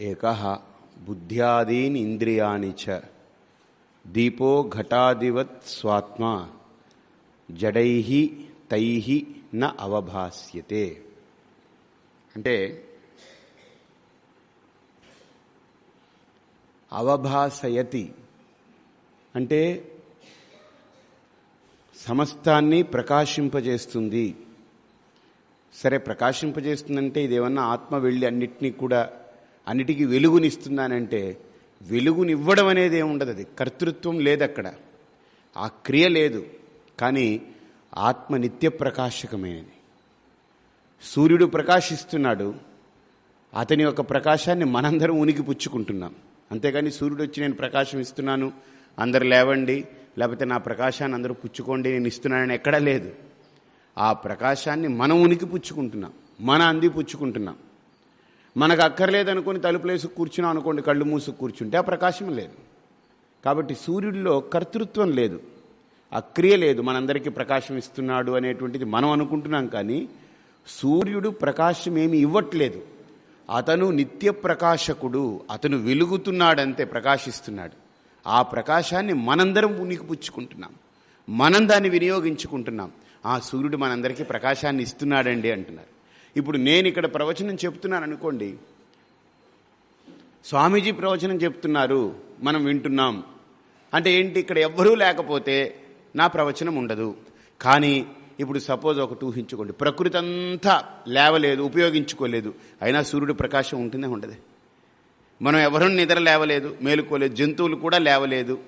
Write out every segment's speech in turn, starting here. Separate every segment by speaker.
Speaker 1: ఏక బుద్ధ్యాదీన్ ఇంద్రియాణి చ. దీపో ఘటాదివత్ స్వాత్మా. జడై తై న అవభాస్యతే. అంటే అవభాసయతి. అంటే సమస్తాన్ని ప్రకాశింపజేస్తుంది. సరే ప్రకాశింపజేస్తుందంటే ఇదేమన్నా ఆత్మ వెళ్ళి అన్నిటినీ కూడా అన్నిటికీ వెలుగునిస్తున్నానంటే వెలుగునివ్వడం అనేది ఏముండదు అది. కర్తృత్వం లేదక్కడ. ఆ క్రియ లేదు. కానీ ఆత్మ నిత్య ప్రకాశకమైనది. సూర్యుడు ప్రకాశిస్తున్నాడు. అతని యొక్క ప్రకాశాన్ని మనందరం ఉనికి పుచ్చుకుంటున్నాం. అంతేగాని సూర్యుడు వచ్చి నేను ప్రకాశం ఇస్తున్నాను అందరు లేవండి లేకపోతే నా ప్రకాశాన్ని అందరూ పుచ్చుకోండి నేను ఇస్తున్నానని ఎక్కడా లేదు. ఆ ప్రకాశాన్ని మనం ఉనికి పుచ్చుకుంటున్నాం. మన అంది పుచ్చుకుంటున్నాం. మనకు అక్కర్లేదనుకుని తలుపులేసి కూర్చున్నాం అనుకోండి కళ్ళు మూసు కూర్చుంటే ఆ ప్రకాశం లేదు. కాబట్టి సూర్యుడిలో కర్తృత్వం లేదు. అక్రియ లేదు. మనందరికీ ప్రకాశం ఇస్తున్నాడు అనేటువంటిది మనం అనుకుంటున్నాం కానీ సూర్యుడు ప్రకాశం ఏమి ఇవ్వట్లేదు. అతను నిత్య ప్రకాశకుడు. అతను వెలుగుతున్నాడంతే ప్రకాశిస్తున్నాడు. ఆ ప్రకాశాన్ని మనందరం ఉనికి పుచ్చుకుంటున్నాం. మనం దాన్ని వినియోగించుకుంటున్నాం. ఆ సూర్యుడు మనందరికీ ప్రకాశాన్ని ఇస్తున్నాడండి అంటున్నారు. ఇప్పుడు నేను ఇక్కడ ప్రవచనం చెప్తున్నాను అనుకోండి స్వామీజీ ప్రవచనం చెప్తున్నారు మనం వింటున్నాం. అంటే ఏంటి ఇక్కడ ఎవ్వరూ లేకపోతే నా ప్రవచనం ఉండదు. కానీ ఇప్పుడు సపోజ్ ఒకటి ఊహించుకోండి ప్రకృతి అంతా లేవలేదు ఉపయోగించుకోలేదు అయినా సూర్యుడు ప్రకాశం ఉంటుందే ఉండదు. మనం ఎవరూ నిద్ర లేవలేదు మేలుకోలేదు జంతువులు కూడా లేవలేదు.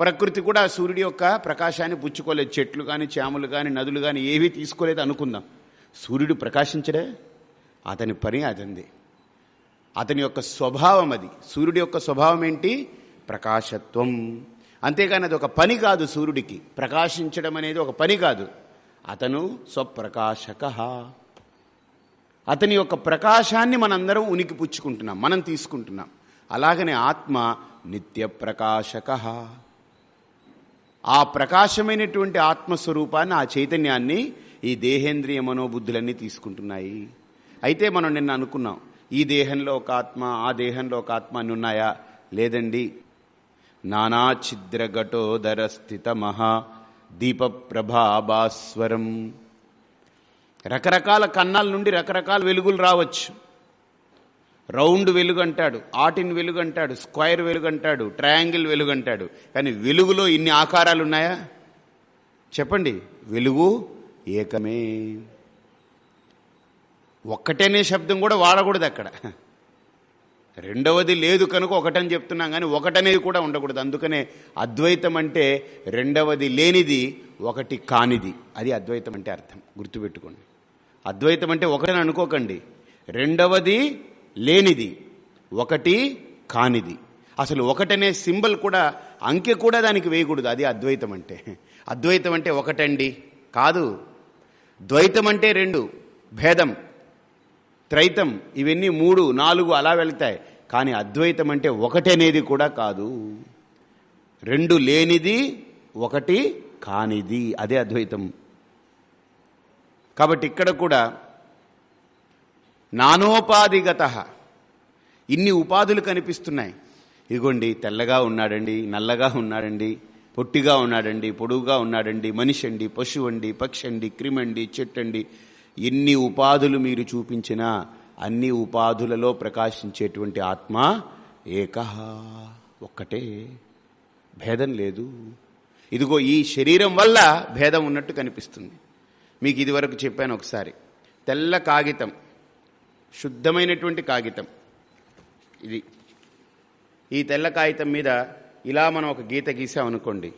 Speaker 1: ప్రకృతి కూడా సూర్యుడి యొక్క ప్రకాశాన్ని పుచ్చుకోలేదు చెట్లు కానీ చేమలు కానీ నదులు కానీ ఏవీ తీసుకోలేదు అనుకుందాం. సూర్యుడు ప్రకాశించడే? అతని పని అదంది. అతని యొక్క స్వభావం అది. సూర్యుడి యొక్క స్వభావం ఏంటి? ప్రకాశత్వం. అంతేకాని అది ఒక పని కాదు సూర్యుడికి. ప్రకాశించడం అనేది ఒక పని కాదు. అతను స్వప్రకాశక. అతని యొక్క ప్రకాశాన్ని మనందరం ఉనికి పుచ్చుకుంటున్నాం. మనం తీసుకుంటున్నాం. అలాగనే ఆత్మ నిత్య ప్రకాశక. ఆ ప్రకాశమైనటువంటి ఆత్మస్వరూపాన్ని ఆ చైతన్యాన్ని ఈ దేహేంద్రియ మనోబుద్ధులన్నీ తీసుకుంటున్నాయి. అయితే మనం నిన్న అనుకున్నాం ఈ దేహంలో ఒక ఆత్మ ఆ దేహంలో ఒక ఆత్మ అని ఉన్నాయా? లేదండి. నానా ఛిద్రఘటోదర స్థిత మహా దీప ప్రభాభాస్వరం రకరకాల కన్నాల నుండి రకరకాల వెలుగులు రావచ్చు. రౌండ్ వెలుగు అంటాడు ఆటిన్ వెలుగు అంటాడు స్క్వైర్ వెలుగు అంటాడు ట్రయాంగిల్ వెలుగు అంటాడు కానీ వెలుగులో ఇన్ని ఆకారాలు ఉన్నాయా? చెప్పండి వెలుగు ఏకమే. ఒక్కటనే శబ్దం కూడా వాడకూడదు అక్కడ. రెండవది లేదు కనుక ఒకటని చెప్తున్నాం కానీ ఒకటనేది కూడా ఉండకూడదు. అందుకనే అద్వైతం అంటే రెండవది లేనిది ఒకటి కానిది. అది అద్వైతం అంటే అర్థం. గుర్తుపెట్టుకోండి. అద్వైతం అంటే ఒకటని అనుకోకండి. రెండవది లేనిది ఒకటి కానిది. అసలు ఒకటనే సింబల్ కూడా అంకె కూడా దానికి వేయకూడదు. అది అద్వైతం అంటే. అద్వైతం అంటే ఒకటండి. కాదు. ద్వైతం అంటే రెండు భేదం త్రైతం ఇవన్నీ మూడు నాలుగు అలా వెళ్తాయి. కానీ అద్వైతం అంటే ఒకటనేది కూడా కాదు. రెండు లేనిది ఒకటి కానిది. అదే అద్వైతం. కాబట్టి ఇక్కడ కూడా నానోపాధిగత. ఇన్ని ఉపాధులు కనిపిస్తున్నాయి. ఇగోండి తెల్లగా ఉన్నాడండి నల్లగా ఉన్నాడండి. పొట్టిగా ఉన్నాడండి పొడుగుగా ఉన్నాడండి మనిషి అండి పశువు అండి పక్షి అండి క్రిమండి చెట్టండి. ఎన్ని ఉపాధులు మీరు చూపించినా అన్ని ఉపాధులలో ప్రకాశించేటువంటి ఆత్మ ఏకహ ఒక్కటే. భేదం లేదు. ఇదిగో ఈ శరీరం వల్ల భేదం ఉన్నట్టు కనిపిస్తుంది. మీకు ఇదివరకు చెప్పాను ఒకసారి. తెల్ల కాగితం శుద్ధమైనటువంటి కాగితం. ఇది. ఈ తెల్ల కాగితం మీద ఇలా మనం ఒక గీత గీసామనుకోండి.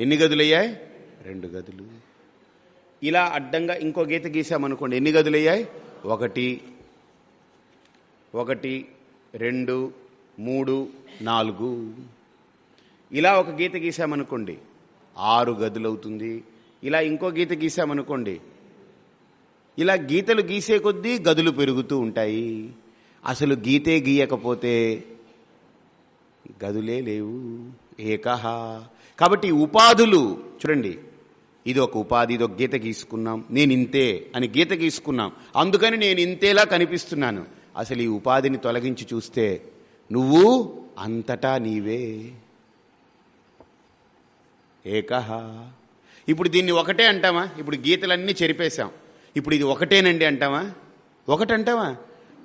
Speaker 1: ఎన్ని గదులయ్యాయి? రెండు గదులు. ఇలా అడ్డంగా ఇంకో గీత గీసామనుకోండి. ఎన్ని గదులు అయ్యాయి ఒకటి ఒకటి రెండు మూడు నాలుగు. ఇలా ఒక గీత గీసామనుకోండి. ఆరు గదులు అవుతుంది ఇలా ఇంకో గీత గీసామనుకోండి. ఇలా గీతలు గీసే కొద్దీ గదులు పెరుగుతూ ఉంటాయి. అసలు గీతే గీయకపోతే గదులే లేవు ఏకహ. కాబట్టి ఉపాధులు చూడండి ఇది ఒక ఉపాధి ఇది ఒక గీత గీసుకున్నాం నేను ఇంతే అని గీత గీసుకున్నాం. అందుకని నేను ఇంతేలా కనిపిస్తున్నాను. అసలు ఈ ఉపాధిని తొలగించి చూస్తే నువ్వు అంతటా నీవే. ఏకహ. ఇప్పుడు దీన్ని ఒకటే అంటామా? ఇప్పుడు గీతలన్నీ చెరిపేశాం. ఇప్పుడు ఇది ఒకటేనండి అంటామా? ఒకటంటావా?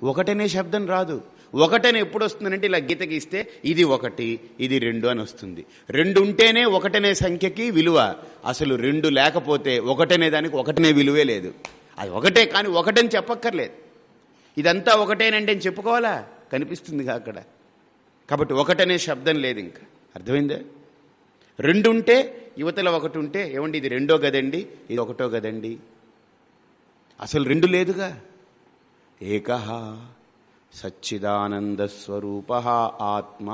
Speaker 1: ఒకటనే శబ్దం రాదు. ఒకటని ఎప్పుడు వస్తుందంటే ఇలా గీత గీస్తే ఇది ఒకటి ఇది రెండు అని వస్తుంది. రెండు ఉంటేనే ఒకటనే సంఖ్యకి విలువ. అసలు రెండు లేకపోతే ఒకటనే దానికి ఒకటనే విలువే లేదు. అది ఒకటే కానీ ఒకటని చెప్పక్కర్లేదు. ఇదంతా ఒకటేనంటే అని చెప్పుకోవాలా? కనిపిస్తుందిగా అక్కడ. కాబట్టి ఒకటనే శబ్దం లేదు ఇంకా. అర్థమైందా? రెండు ఉంటే యువతల ఒకటి ఉంటే ఏమండి ఇది రెండో గదండి ఇది ఒకటో గదండి. అసలు రెండు లేదుగా? ఏకహా సచ్చిదానంద ఆత్మా ఆత్మ.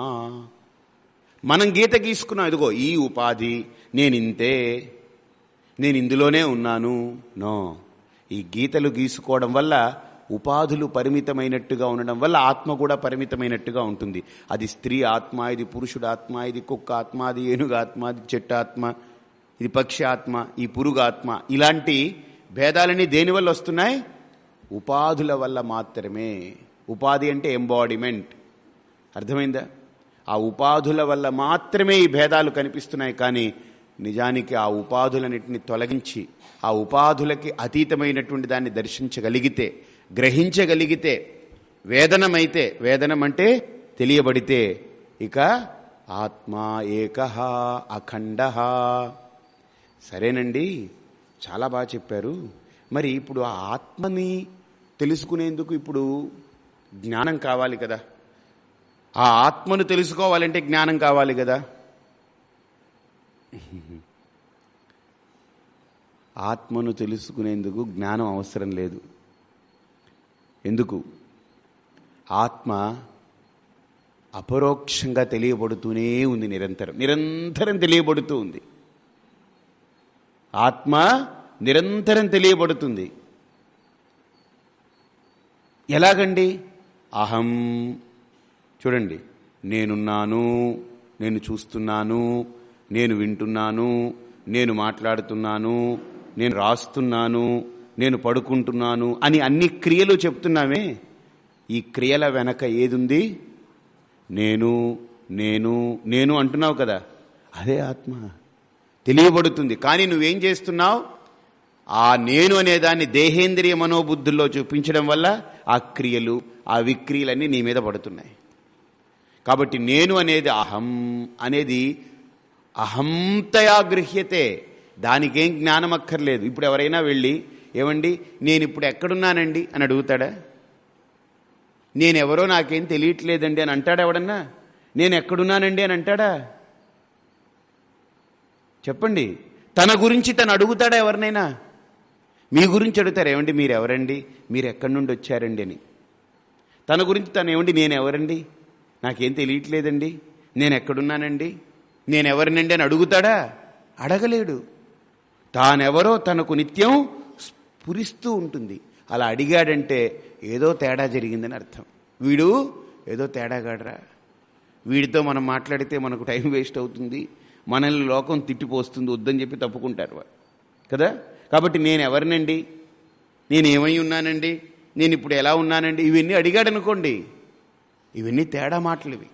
Speaker 1: మనం గీత గీసుకున్నాం ఇదిగో ఈ ఉపాధి నేనింతే నేను ఇందులోనే ఉన్నాను. నో. ఈ గీతలు గీసుకోవడం వల్ల ఉపాధులు పరిమితమైనట్టుగా ఉండడం వల్ల ఆత్మ కూడా పరిమితమైనట్టుగా ఉంటుంది. అది స్త్రీ ఆత్మ ఇది పురుషుడు ఆత్మ ఇది కుక్క ఆత్మ అది ఏనుగు ఆత్మ ఇది చెట్టు ఆత్మ ఇది పక్షి ఆత్మ ఈ పురుగు ఆత్మ. ఇలాంటి భేదాలని దేనివల్ల వస్తున్నాయి? ఉపాధుల వల్ల మాత్రమే. ఉపాధి అంటే ఎంబాడిమెంట్ అర్థమైందా? ఆ ఉపాధుల వల్ల మాత్రమే ఈ భేదాలు కనిపిస్తున్నాయి కానీ నిజానికి ఆ ఉపాధులన్నిటిని తొలగించి ఆ ఉపాధులకి అతీతమైనటువంటి దాన్ని దర్శించగలిగితే గ్రహించగలిగితే వేదనమైతే వేదనం అంటే తెలియబడితే ఇక ఆత్మ ఏక అఖండ. సరేనండి చాలా బాగా చెప్పారు. మరి ఇప్పుడు ఆ ఆత్మని తెలుసుకునేందుకు ఇప్పుడు జ్ఞానం కావాలి కదా. ఆ ఆత్మను తెలుసుకోవాలంటే జ్ఞానం కావాలి కదా. ఆత్మను తెలుసుకునేందుకు జ్ఞానం అవసరం లేదు. ఎందుకు? ఆత్మ అపరోక్షంగా తెలియబడుతూనే ఉంది నిరంతరం. నిరంతరం తెలియబడుతూ ఉంది. ఆత్మ నిరంతరం తెలియబడుతుంది. ఎలాగండి? అహం. చూడండి నేనున్నాను నేను చూస్తున్నాను నేను వింటున్నాను నేను మాట్లాడుతున్నాను నేను రాస్తున్నాను నేను పడుకుంటున్నాను అని అన్ని క్రియలు చెప్తున్నామే. ఈ క్రియల వెనక ఏదుంది? నేను నేను నేను అంటున్నావు కదా. అదే ఆత్మ. తెలియబడుతుంది. కానీ నువ్వేం చేస్తున్నావు? ఆ నేను అనేదాన్ని దేహేంద్రియ మనోబుద్ధుల్లో చూపించడం వల్ల ఆ క్రియలు ఆ విక్రియలన్నీ నీ మీద పడుతున్నాయి. కాబట్టి నేను అనేది అహం. అనేది అహంతయా గృహ్యతే దానికేం జ్ఞానం అక్కర్లేదు ఇప్పుడు ఎవరైనా వెళ్ళి ఏమండి నేను ఇప్పుడు ఎక్కడున్నానండి అని అడుగుతాడా? నేనెవరో నాకేం తెలియట్లేదండి అని అంటాడా ఎవడన్నా? నేను ఎక్కడున్నానండి అని అంటాడా? చెప్పండి. తన గురించి తను అడుగుతాడా ఎవరినైనా? మీ గురించి అడుగుతారు ఏమండి మీరు ఎవరండి మీరు ఎక్కడి నుండి వచ్చారండి? అని. తన గురించి తను ఏమండి నేను ఎవరండి నాకేం తెలియట్లేదండి. నేను ఎక్కడున్నానండి నేను ఎవరినండి అని అడుగుతాడా? అడగలేడు. తానెవరో తనకు నిత్యం స్ఫురిస్తూ ఉంటుంది. అలా అడిగాడంటే ఏదో తేడా జరిగిందని అర్థం. వీడు ఏదో తేడాగాడరా. వీడితో మనం మాట్లాడితే మనకు టైం వేస్ట్ అవుతుంది. మనల్ని లోకం తిట్టిపోస్తుంది. వద్దని చెప్పి తప్పుకుంటారు కదా? కాబట్టి నేను ఎవరినండి నేను ఏమై ఉన్నానండి? నేను ఇప్పుడు ఎలా ఉన్నానండి? ఇవన్నీ అడిగాడు అనుకోండి ఇవన్నీ తేడా మాటలు ఇవి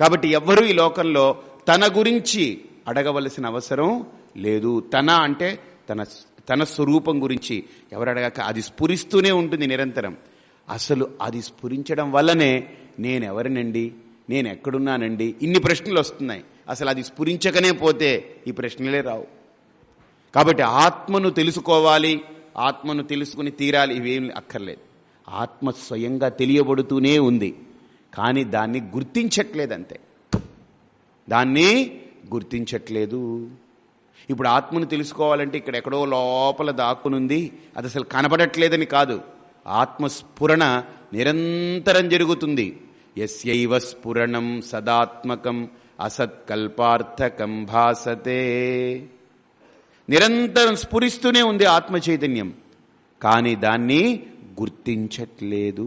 Speaker 1: కాబట్టి ఎవ్వరూ ఈ లోకంలో తన గురించి అడగవలసిన అవసరం లేదు. తన అంటే తన తన స్వరూపం గురించి ఎవరు అడగాక అది స్ఫురిస్తూనే ఉంటుంది నిరంతరం. అసలు అది స్ఫురించడం వల్లనే నేను ఎవరినండి నేను ఎక్కడున్నానండి ఇన్ని ప్రశ్నలు వస్తున్నాయి. అసలు అది స్ఫురించకనే పోతే ఈ ప్రశ్నలే రావు. కాబట్టి ఆత్మను తెలుసుకోవాలి ఆత్మను తెలుసుకుని తీరాలి ఇవేం అక్కర్లేదు. ఆత్మ స్వయంగా తెలియబడుతూనే ఉంది కానీ దాన్ని గుర్తించట్లేదు అంతే దాన్ని గుర్తించట్లేదు. ఇప్పుడు ఆత్మను తెలుసుకోవాలంటే ఇక్కడ ఎక్కడో లోపల దాక్కునుంది అది అసలు కనబడట్లేదని కాదు. ఆత్మస్ఫురణ నిరంతరం జరుగుతుంది. ఎస్యైవ స్ఫురణం సదాత్మకం అసత్కల్పార్థకం భాసతే. నిరంతరం స్ఫురిస్తూనే ఉంది ఆత్మ చైతన్యం కానీ దాన్ని గుర్తించట్లేదు.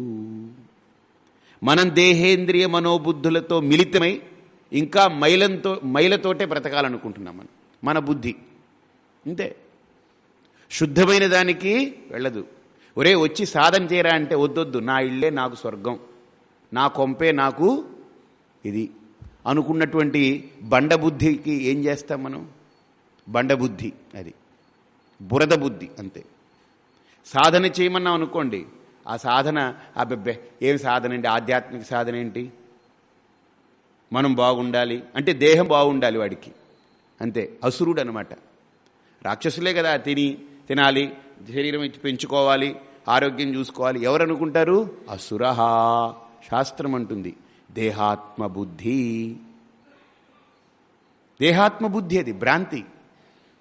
Speaker 1: మనం దేహేంద్రియ మనోబుద్ధులతో మిళితమై ఇంకా మైలంతో మైలతోటే బ్రతకాలనుకుంటున్నాం మనం. మన బుద్ధి. అంతే. శుద్ధమైన దానికి వెళ్ళదు. ఒరే వచ్చి సాధన చేయరా అంటే వద్దొద్దు. నా ఇళ్ళే నాకు స్వర్గం. నా కొంపే నాకు ఇది. అనుకున్నటువంటి బండబుద్ధికి ఏం చేస్తాం మనం? బండబుద్ధి అది. బురద బుద్ధి అంతే. సాధన చేయమన్నాం అనుకోండి ఆ సాధన అబ్బెబ్బే ఏం సాధన అండి? ఆధ్యాత్మిక సాధన ఏంటి? మనం బాగుండాలి. అంటే దేహం బాగుండాలి వాడికి. అంతే. అసురుడు అనమాట రాక్షసులే కదా తిని తినాలి శరీరం ఇచ్చి పెంచుకోవాలి ఆరోగ్యం చూసుకోవాలి. ఎవరు అనుకుంటారు అసురహ. శాస్త్రం అంటుంది. దేహాత్మ బుద్ధి. దేహాత్మ బుద్ధి అది భ్రాంతి.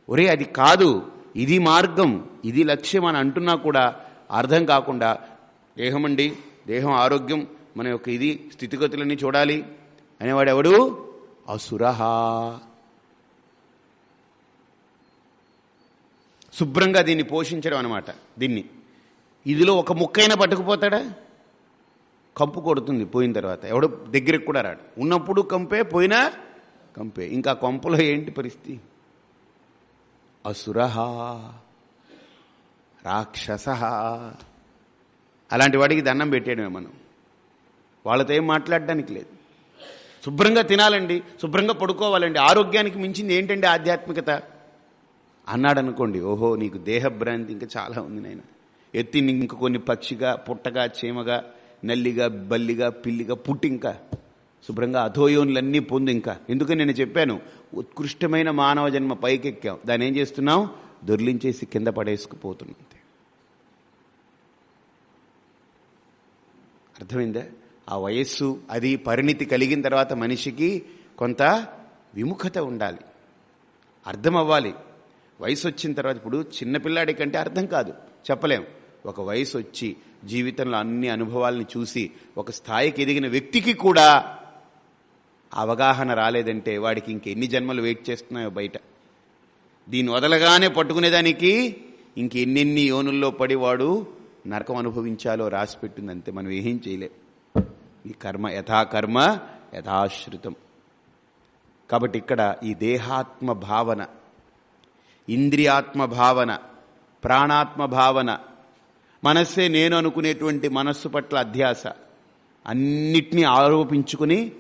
Speaker 1: ఒరే అది కాదు. ఇది మార్గం. ఇది లక్ష్యం అని అంటున్నా కూడా అర్థం కాకుండా దేహం అండి దేహం ఆరోగ్యం మన యొక్క ఇది స్థితిగతులన్నీ చూడాలి. అనేవాడు ఎవడు అసురహ. శుభ్రంగా దీన్ని పోషించడం అనమాట దీన్ని. ఇదిలో ఒక ముక్కైనా పట్టుకుపోతాడా? కంపు కొడుతుంది పోయిన తర్వాత. ఎవడు దగ్గరికి కూడా రాడు. ఉన్నప్పుడు కంపే పోయినా కంపే. ఇంకా కొంపలో ఏంటి పరిస్థితి? అసుర రాక్షస. అలాంటి వాడికి దండం పెట్టేయడమే మనం. వాళ్ళతో ఏం మాట్లాడడానికి లేదు. శుభ్రంగా తినాలండి శుభ్రంగా పడుకోవాలండి ఆరోగ్యానికి మించింది ఏంటండి ఆధ్యాత్మికత? అన్నాడు అనుకోండి ఓహో నీకు దేహభ్రాంతి ఇంకా చాలా ఉంది నాయన. ఎత్తి ఇంక కొన్ని పక్షిగా పుట్టగా చీమగా నల్లిగా బల్లిగా పిల్లిగా పుట్టి ఇంకా శుభ్రంగా అధోయోనులన్నీ పొంది ఇంకా. ఎందుకని నేను చెప్పాను? ఉత్కృష్టమైన మానవ జన్మ పైకెక్కాం. దాన్ని ఏం చేస్తున్నాం? దొర్లించేసి కింద పడేసుకుపోతుంది అర్థమైందా? ఆ వయస్సు అది పరిణితి కలిగిన తర్వాత మనిషికి కొంత విముఖత ఉండాలి. అర్థం అవ్వాలి వయసు వచ్చిన తర్వాత ఇప్పుడు చిన్నపిల్లాడి కంటే అర్థం కాదు. చెప్పలేం. ఒక వయసు వచ్చి జీవితంలో అన్ని అనుభవాల్ని చూసి ఒక స్థాయికి ఎదిగిన వ్యక్తికి కూడా అవగాహన రాలేదంటే వాడికి ఇంకెన్ని జన్మలు వెయిట్ చేస్తున్నాయో బయట. దీన్ని వదలగానే పట్టుకునేదానికి ఇంకెన్నెన్ని యోనుల్లో పడి వాడు నరకం అనుభవించాలో రాసిపెట్టిందంతే అంతే మనం ఏం చేయలేం. ఈ కర్మ యథాకర్మ యథాశ్రుతం. కాబట్టి ఇక్కడ ఈ దేహాత్మ భావన ఇంద్రియాత్మ భావన ప్రాణాత్మ భావన మనస్సే నేను అనుకునేటువంటి మనస్సు పట్ల అధ్యాస అన్నిటినీ ఆరోపించుకుని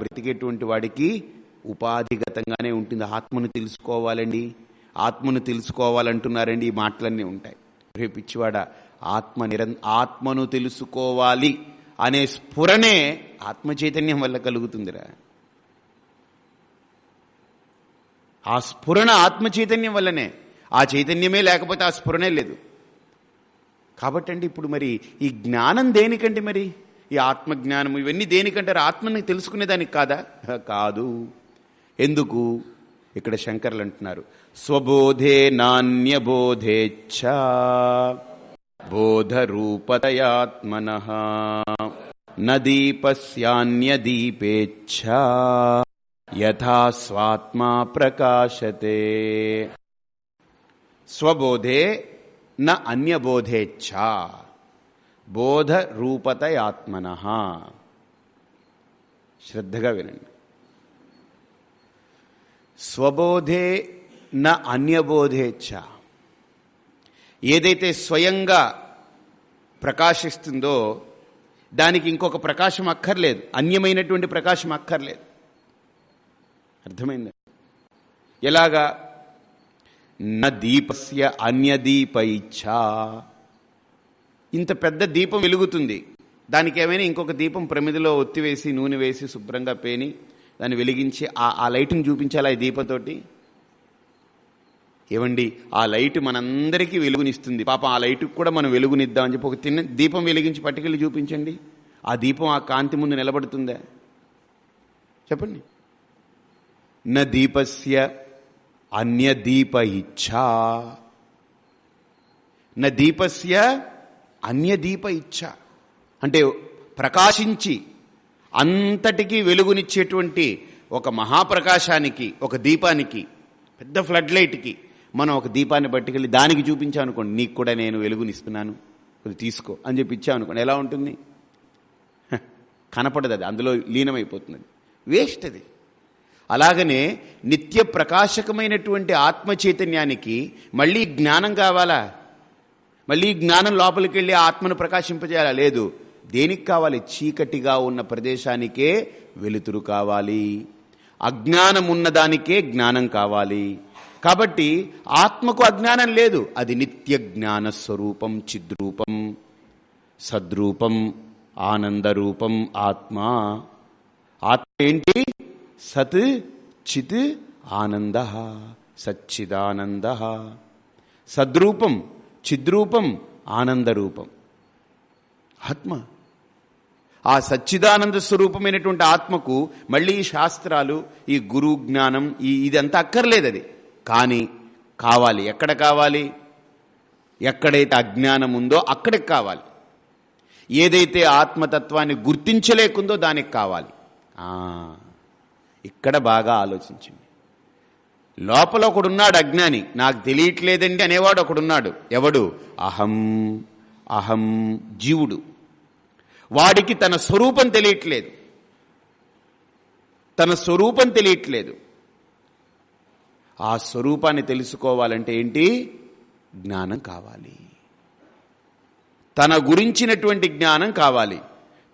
Speaker 1: బ్రతికేటువంటి వాడికి ఉపాధిగతంగానే ఉంటుంది. ఆత్మను తెలుసుకోవాలండి. ఆత్మను తెలుసుకోవాలంటున్నారండి. ఈ మాటలన్నీ ఉంటాయి. రేపు పిచ్చివాడ ఆత్మ నిరం ఆత్మను తెలుసుకోవాలి అనే స్ఫురణే ఆత్మ చైతన్యం వల్ల కలుగుతుందిరా. ఆ స్ఫురణ ఆత్మ చైతన్యం వల్లనే. ఆ చైతన్యమే లేకపోతే ఆ స్ఫురణే లేదు. కాబట్టండి ఇప్పుడు మరి ఈ జ్ఞానం దేనికండి మరి? ఈ ఆత్మజ్ఞానం ఇవన్నీ దేనికంటారు ఆత్మని తెలుసుకునేదానికి కాదా? కాదు. ఎందుకు? ఇక్కడ శంకర్లు అంటున్నారు. స్వబోధే నాణ్యబోధేచ్ఛ బోధరూపతయాత్మన నదీపస్యాన్యదీపేచ్ఛ యథా స్వాత్మా ప్రకాశతే. స్వబోధే న అన్యబోధేచ్ఛ బోధ రూపతయాత్మన శ్రద్ధగా వినండి స్వబోధే న అన్యబోధేచ్ఛ ఏదైతే స్వయంగా ప్రకాశిస్తుందో దానికి ఇంకొక ప్రకాశం అక్కర్లేదు. అన్యమైనటువంటి ప్రకాశం అక్కర్లేదు. అర్థమైంది? ఎలాగా? న దీపస్య అన్యదీప ఇచ్ఛా ఇంత పెద్ద దీపం వెలుగుతుంది. దానికి ఏమైనా ఇంకొక దీపం ప్రమిదిలో ఒత్తివేసి నూనె వేసి శుభ్రంగా పేని దాన్ని వెలిగించి ఆ ఆ లైట్ని చూపించాలా ఈ దీపంతోటి? ఏమండి ఆ లైట్ మనందరికీ వెలుగునిస్తుంది. పాపం ఆ లైట్కి కూడా మనం వెలుగునిద్దామని చెప్పి ఒక తిన్న దీపం వెలిగించి పట్టుకెళ్ళి చూపించండి. ఆ దీపం ఆ కాంతి ముందు నిలబడుతుందా? చెప్పండి. న దీపస్య అన్యదీప ఇచ్ఛా న దీపస్య అన్యదీప ఇచ్ఛ. అంటే ప్రకాశించి అంతటికీ వెలుగునిచ్చేటువంటి ఒక మహాప్రకాశానికి ఒక దీపానికి పెద్ద ఫ్లడ్ లైట్కి మనం ఒక దీపాన్ని పట్టుకెళ్ళి దానికి చూపించామనుకోండి నీకు కూడా నేను వెలుగునిస్తున్నాను అది తీసుకో అని చెప్పి ఇచ్చామనుకోండి ఎలా ఉంటుంది? కనపడదు అది అందులో లీనమైపోతుంది. వేస్ట్ అది. అలాగనే నిత్య ప్రకాశకమైనటువంటి ఆత్మ చైతన్యానికి మళ్ళీ జ్ఞానం కావాలా? మళ్ళీ జ్ఞానం లోపలికి వెళ్ళి ఆత్మను ప్రకాశింపజేయాలా? లేదు. దేనికి కావాలి? చీకటిగా ఉన్న ప్రదేశానికే వెలుతురు కావాలి. అజ్ఞానం ఉన్నదానికే జ్ఞానం కావాలి. కాబట్టి ఆత్మకు అజ్ఞానం లేదు. అది నిత్య జ్ఞాన స్వరూపం చిద్రూపం సద్రూపం ఆనందరూపం ఆత్మ. ఆత్మ ఏంటి? సత్ చిత్ ఆనంద సచ్చిదానంద. సద్రూపం చిద్రూపం ఆనందరూపం. ఆత్మ. ఆ సచ్చిదానంద స్వరూపమైనటువంటి ఆత్మకు మళ్ళీ ఈ శాస్త్రాలు ఈ గురు జ్ఞానం ఈ ఇదంతా అక్కర్లేదు అది కానీ కావాలి. ఎక్కడ కావాలి? ఎక్కడైతే అజ్ఞానం ఉందో అక్కడికి కావాలి. ఏదైతే ఆత్మతత్వాన్ని గుర్తించలేకుందో దానికి కావాలి. ఇక్కడ బాగా ఆలోచించింది లోపల ఒకడున్నాడు అజ్ఞాని. నాకు తెలియట్లేదండి అనేవాడు ఒకడున్నాడు. ఎవడు? అహం. అహం జీవుడు. వాడికి తన స్వరూపం తెలియట్లేదు. తన స్వరూపం తెలియట్లేదు. ఆ స్వరూపాన్ని తెలుసుకోవాలంటే ఏంటి? జ్ఞానం కావాలి. తన గురించినటువంటి జ్ఞానం కావాలి.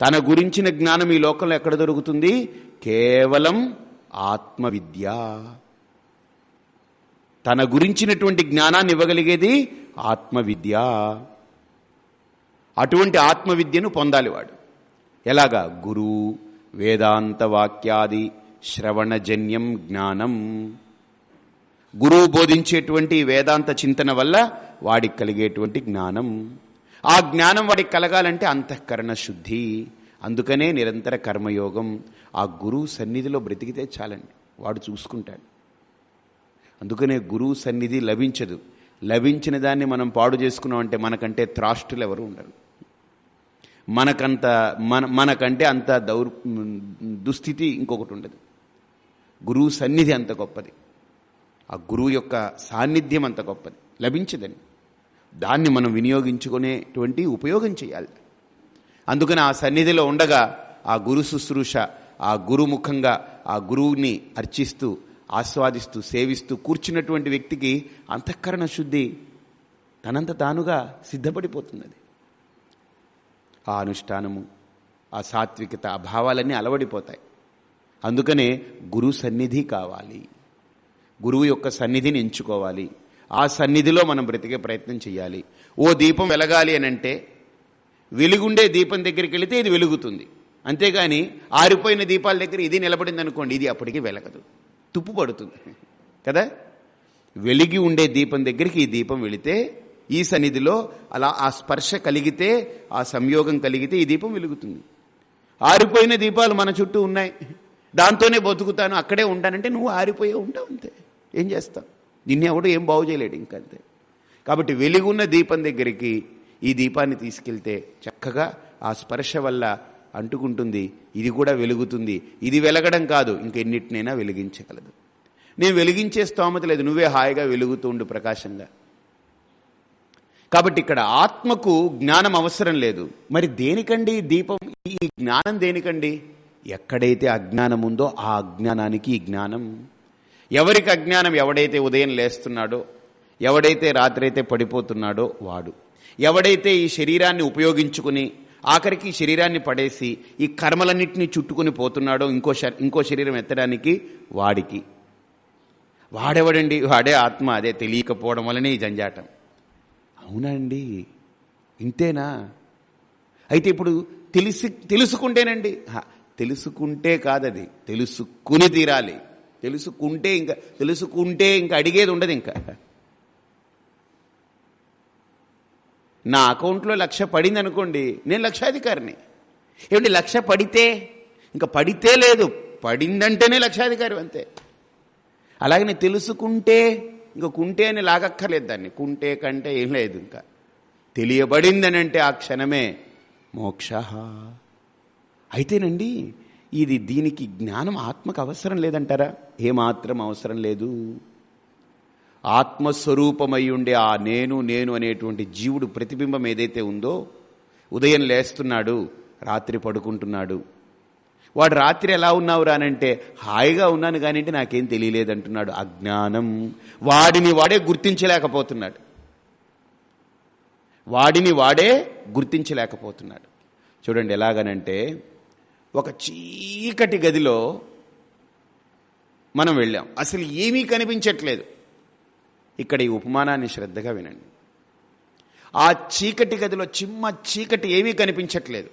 Speaker 1: తన గురించిన జ్ఞానం ఈ లోకంలో ఎక్కడ దొరుకుతుంది? కేవలం ఆత్మవిద్య. తన గురించినటువంటి జ్ఞానాన్ని ఇవ్వగలిగేది ఆత్మవిద్య. అటువంటి ఆత్మవిద్యను పొందాలి వాడు. ఎలాగా? గురు వేదాంత వాక్యాది శ్రవణజన్యం జ్ఞానం. గురువు బోధించేటువంటి వేదాంత చింతన వల్ల వాడికి కలిగేటువంటి జ్ఞానం. ఆ జ్ఞానం వాడికి కలగాలంటే అంతఃకరణ శుద్ధి. అందుకనే నిరంతర కర్మయోగం. ఆ గురువు సన్నిధిలో బ్రతికితే చాలండి. వాడు చూసుకుంటాడు. అందుకనే గురువు సన్నిధి లభించదు. లభించిన దాన్ని మనం పాడు చేసుకున్నాం అంటే మనకంటే త్రాష్టులు ఎవరు ఉండరు. మనకంత మన మనకంటే అంత దౌర్ దుస్థితి ఇంకొకటి ఉండదు. గురువు సన్నిధి అంత గొప్పది. ఆ గురువు యొక్క సాన్నిధ్యం అంత గొప్పది. లభించదని. దాన్ని మనం వినియోగించుకునేటువంటి ఉపయోగం చేయాలి. అందుకని ఆ సన్నిధిలో ఉండగా ఆ గురు శుశ్రూష ఆ గురుముఖంగా ఆ గురువుని అర్చిస్తూ ఆస్వాదిస్తూ సేవిస్తూ కూర్చున్నటువంటి వ్యక్తికి అంతఃకరణ శుద్ధి తనంత తానుగా సిద్ధపడిపోతున్నది. ఆ అనుష్ఠానము ఆ సాత్వికత ఆ భావాలన్నీ అలవడిపోతాయి. అందుకనే గురు సన్నిధి కావాలి. గురువు యొక్క సన్నిధిని ఎంచుకోవాలి. ఆ సన్నిధిలో మనం బ్రతికే ప్రయత్నం చేయాలి ఓ దీపం వెలగాలి అని అంటే వెలుగుండే దీపం దగ్గరికి వెళితే ఇది వెలుగుతుంది. అంతేగాని ఆరిపోయిన దీపాల దగ్గర ఇది నిలబడింది అనుకోండి ఇది అప్పటికి వెలగదు. తుప్పు పడుతుంది. కదా? వెలిగి ఉండే దీపం దగ్గరికి ఈ దీపం వెళితే ఈ సన్నిధిలో అలా ఆ స్పర్శ కలిగితే ఆ సంయోగం కలిగితే ఈ దీపం వెలుగుతుంది. ఆరిపోయిన దీపాలు మన చుట్టూ ఉన్నాయి. దాంతోనే బతుకుతాను అక్కడే ఉంటానంటే నువ్వు ఆరిపోయే ఉంటావు అంతే. ఏం చేస్తావు? నిన్ను ఎవడు ఏం బాగు చేయలేడు ఇంకంతే కాబట్టి వెలుగున్న దీపం దగ్గరికి ఈ దీపాన్ని తీసుకెళ్తే చక్కగా ఆ స్పర్శ వల్ల అంటుకుంటుంది. ఇది కూడా వెలుగుతుంది. ఇది వెలగడం కాదు. ఇంకెన్నిటినైనా వెలిగించగలదు. నేను వెలిగించే స్తోమత లేదు. నువ్వే హాయిగా వెలుగుతూ ఉండు ప్రకాశంగా. కాబట్టి ఇక్కడ ఆత్మకు జ్ఞానం అవసరం లేదు. మరి దేనికండి దీపం? ఈ జ్ఞానం దేనికండి? ఎక్కడైతే అజ్ఞానం ఉందో ఆ అజ్ఞానానికి ఈ జ్ఞానం. ఎవరికి అజ్ఞానం? ఎవడైతే ఉదయం లేస్తున్నాడో ఎవడైతే రాత్రి అయితే పడిపోతున్నాడో వాడు. ఎవడైతే ఈ శరీరాన్ని ఉపయోగించుకుని ఆఖరికి శరీరాన్ని పడేసి ఈ కర్మలన్నింటినీ చుట్టుకుని పోతున్నాడో ఇంకో ఇంకో శరీరం ఎత్తడానికి వాడికి. వాడెవడండి? వాడే ఆత్మ. అదే తెలియకపోవడం వలనే ఈ జంజాటం. అవునండి. ఇంతేనా? అయితే ఇప్పుడు తెలిసి తెలుసుకుంటేనండి. హ, తెలుసుకుంటే కాదది. తెలుసుకుని తీరాలి. తెలుసుకుంటే ఇంకా తెలుసుకుంటే ఇంకా అడిగేది ఉండదు ఇంకా. నా అకౌంట్లో లక్ష పడింది అనుకోండి నేను లక్షాధికారిని. ఏమండి లక్ష పడితే? ఇంకా పడితే లేదు. పడిందంటేనే లక్షాధికారి అంతే. అలాగని తెలుసుకుంటే ఇంకా కుంటే అని లాగక్కర్లేదు దాన్ని. కుంటే కంటే ఏం లేదు ఇంకా. తెలియబడిందని అంటే ఆ క్షణమే మోక్ష. అయితేనండి ఇది దీనికి జ్ఞానం ఆత్మకు అవసరం లేదంటారా? ఏమాత్రం అవసరం లేదు. ఆత్మస్వరూపమై ఉండే ఆ నేను నేను అనేటువంటి జీవుడు ప్రతిబింబం ఏదైతే ఉందో ఉదయం లేస్తున్నాడు రాత్రి పడుకుంటున్నాడు. వాడు రాత్రి ఎలా ఉన్నావు రానంటే హాయిగా ఉన్నాను కానింటే నాకేం తెలియలేదంటున్నాడు. అజ్ఞానం. వాడిని వాడే గుర్తించలేకపోతున్నాడు. వాడిని వాడే గుర్తించలేకపోతున్నాడు. చూడండి ఎలాగనంటే ఒక చీకటి గదిలో మనం వెళ్ళాం. అసలు ఏమీ కనిపించట్లేదు. ఇక్కడ ఈ ఉపమానాన్ని శ్రద్ధగా వినండి. ఆ చీకటి గదిలో చిమ్మ చీకటి ఏమీ కనిపించట్లేదు.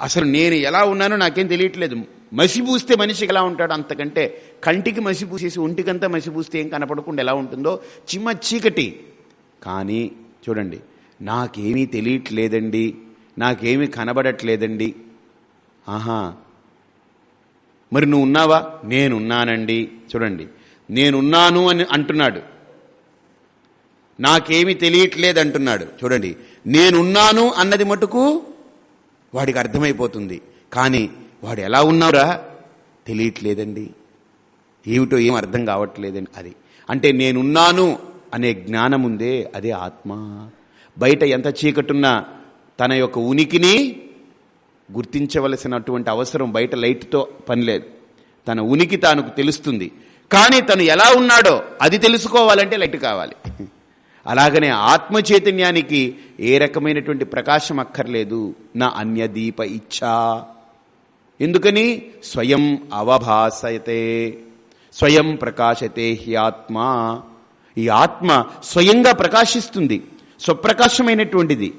Speaker 1: అసలు నేను ఎలా ఉన్నానో నాకేం తెలియట్లేదు. మసి పూస్తే మనిషికి ఎలా ఉంటాడు అంతకంటే కంటికి మసి పూసేసి ఒంటికంతా మసి పూస్తే ఏం కనపడకుండా ఎలా ఉంటుందో చిమ్మ చీకటి. కానీ చూడండి నాకేమీ తెలియట్లేదండి. నాకేమీ కనబడట్లేదండి. ఆహా. మరి నువ్వు ఉన్నావా? నేనున్నానండి. చూడండి నేనున్నాను అని అంటున్నాడు. నాకేమీ తెలియట్లేదు అంటున్నాడు చూడండి నేనున్నాను అన్నది మటుకు వాడికి అర్థమైపోతుంది. కానీ వాడు ఎలా ఉన్నారా తెలియట్లేదండి. ఏమిటో ఏం అర్థం కావట్లేదండి అది. అంటే నేనున్నాను అనే జ్ఞానం ఉందే అదే ఆత్మ. బయట ఎంత చీకటున్నా తన యొక్క ఉనికిని గుర్తించవలసినటువంటి అవసరం బయట లైట్తో పనిలేదు. తన ఉనికి తానుకు తెలుస్తుంది. కానీ తను ఎలా ఉన్నాడో అది తెలుసుకోవాలంటే లైట్ కావాలి. అలాగనే ఆత్మ చైతన్యానికి ఏ రకమైనటువంటి ప్రకాశం అక్కర్లేదు. నా అన్యదీప ఇచ్ఛా ఎందుకని? స్వయం అవభాసతే స్వయం ప్రకాశతే హి ఆత్మ. ఈ ఆత్మ స్వయంగా ప్రకాశిస్తుంది. స్వప్రకాశమైనటువంటిది.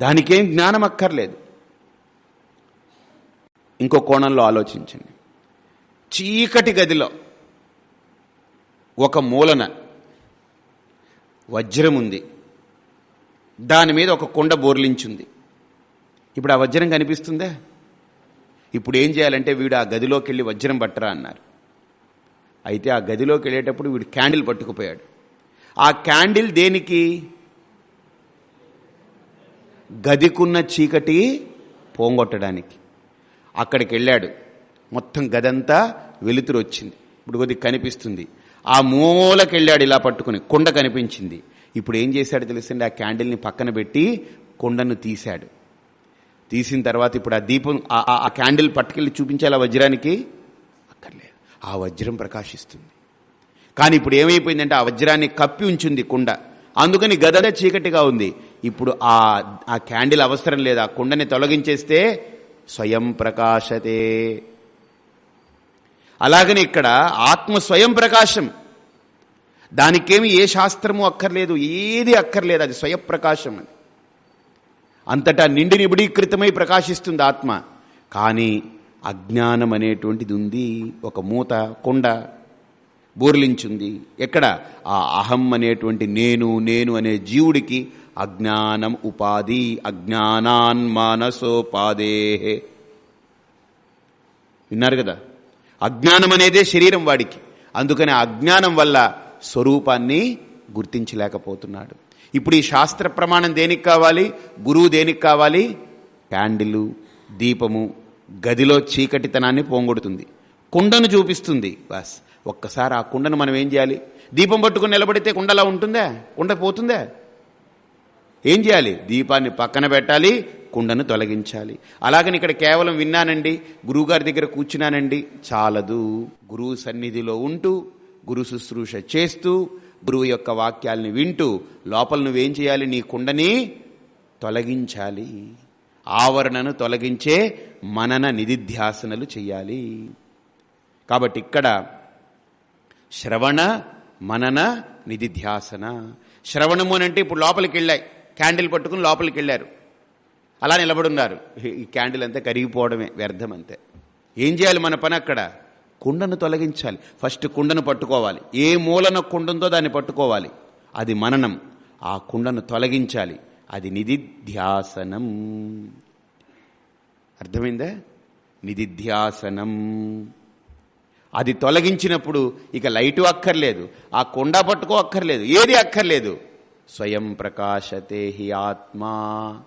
Speaker 1: దానికేం జ్ఞానం అక్కర్లేదు. ఇంకో కోణంలో ఆలోచించండి. చీకటి గదిలో ఒక మూలన వజ్రం ఉంది. దాని మీద ఒక కుండ బోర్లించుంది. ఇప్పుడు ఆ వజ్రం కనిపిస్తుందా? ఇప్పుడు ఏం చేయాలంటే వీడు ఆ గదిలోకి వెళ్ళి వజ్రం పట్టరా అన్నారు. అయితే ఆ గదిలోకి వెళ్ళేటప్పుడు వీడు క్యాండిల్ పట్టుకుపోయాడు. ఆ క్యాండిల్ దేనికి? గదికున్న చీకటి పోంగొట్టడానికి. అక్కడికి వెళ్ళాడు. మొత్తం గదంతా వెలుతురు వచ్చింది ఇప్పుడు కొద్దిగా కనిపిస్తుంది. ఆ మూలకెళ్ళాడు ఇలా పట్టుకుని. కుండ కనిపించింది. ఇప్పుడు ఏం చేశాడు తెలిసిండి? ఆ క్యాండిల్ని పక్కన పెట్టి కొండను తీశాడు. తీసిన తర్వాత ఇప్పుడు ఆ దీపం ఆ- ఆ క్యాండిల్ పట్టుకెళ్ళి చూపించాలి ఆ వజ్రానికి? అక్కర్లేదు. ఆ వజ్రం ప్రకాశిస్తుంది. కానీ ఇప్పుడు ఏమైపోయిందంటే ఆ వజ్రాన్ని కప్పి ఉంచింది కుండ. అందుకని గదద చీకటిగా ఉంది. ఇప్పుడు ఆ ఆ క్యాండిల్ అవసరం లేదు. ఆ కుండని తొలగించేస్తే స్వయం ప్రకాశతే. అలాగని ఇక్కడ ఆత్మ స్వయం ప్రకాశం. దానికేమి ఏ శాస్త్రము అక్కర్లేదు ఏది అక్కర్లేదు అది స్వయప్రకాశం అది అంతటా నిండి నిబిడీకృతమై ప్రకాశిస్తుంది ఆత్మ. కానీ అజ్ఞానం అనేటువంటిది ఉంది ఒక మూత కొండ బోర్లించుంది. ఎక్కడ? ఆ అహం అనేటువంటి నేను నేను అనే జీవుడికి అజ్ఞానం ఉపాధి అజ్ఞానాన్మానసోపాధే. విన్నారు కదా? అజ్ఞానం అనేదే శరీరం వాడికి. అందుకని అజ్ఞానం వల్ల స్వరూపాన్ని గుర్తించలేకపోతున్నాడు. ఇప్పుడు ఈ శాస్త్ర ప్రమాణం దేనికి కావాలి? గురువు దేనికి కావాలి? క్యాండిలు దీపము గదిలో చీకటితనాన్ని పోంగొడుతుంది. కుండను చూపిస్తుంది. బస్. ఒక్కసారి ఆ కుండను మనం ఏం చేయాలి? దీపం పట్టుకుని నిలబడితే కుండలా ఉంటుందా? కుండ పోతుందా? ఏం చేయాలి? దీపాన్ని పక్కన పెట్టాలి. కుండను తొలగించాలి. అలాగని ఇక్కడ కేవలం విన్నానండి గురువుగారి దగ్గర కూర్చున్నానండి చాలదు. గురువు సన్నిధిలో ఉంటూ గురు శుశ్రూష చేస్తూ గురువు యొక్క వాక్యాల్ని వింటూ లోపల నువ్వేం చేయాలి? నీ కుండని తొలగించాలి. ఆవరణను తొలగించే మనన నిధిధ్యాసనలు చేయాలి కాబట్టి ఇక్కడ శ్రవణ మనన నిధిధ్యాసన. శ్రవణము అంటే ఇప్పుడు లోపలికి వెళ్ళాయి క్యాండిల్ పట్టుకుని లోపలికి వెళ్ళారు అలా నిలబడున్నారు. ఈ క్యాండిల్ అంతా కరిగిపోవడమే వ్యర్థం అంతే. ఏం చేయాలి మన పని అక్కడ? కుండను తొలగించాలి. ఫస్ట్ కుండను పట్టుకోవాలి. ఏ మూలన కుండ ఉందో దాన్ని పట్టుకోవాలి. అది మననం. ఆ కుండను తొలగించాలి. అది నిధిధ్యాసనం. అర్థమైందా? నిధిధ్యాసనం. అది తొలగించినప్పుడు ఇక లైటు అక్కర్లేదు. ఆ కుండ పట్టుకో అక్కర్లేదు. ఏది అక్కర్లేదు? స్వయం ప్రకాశతే హి ఆత్మా.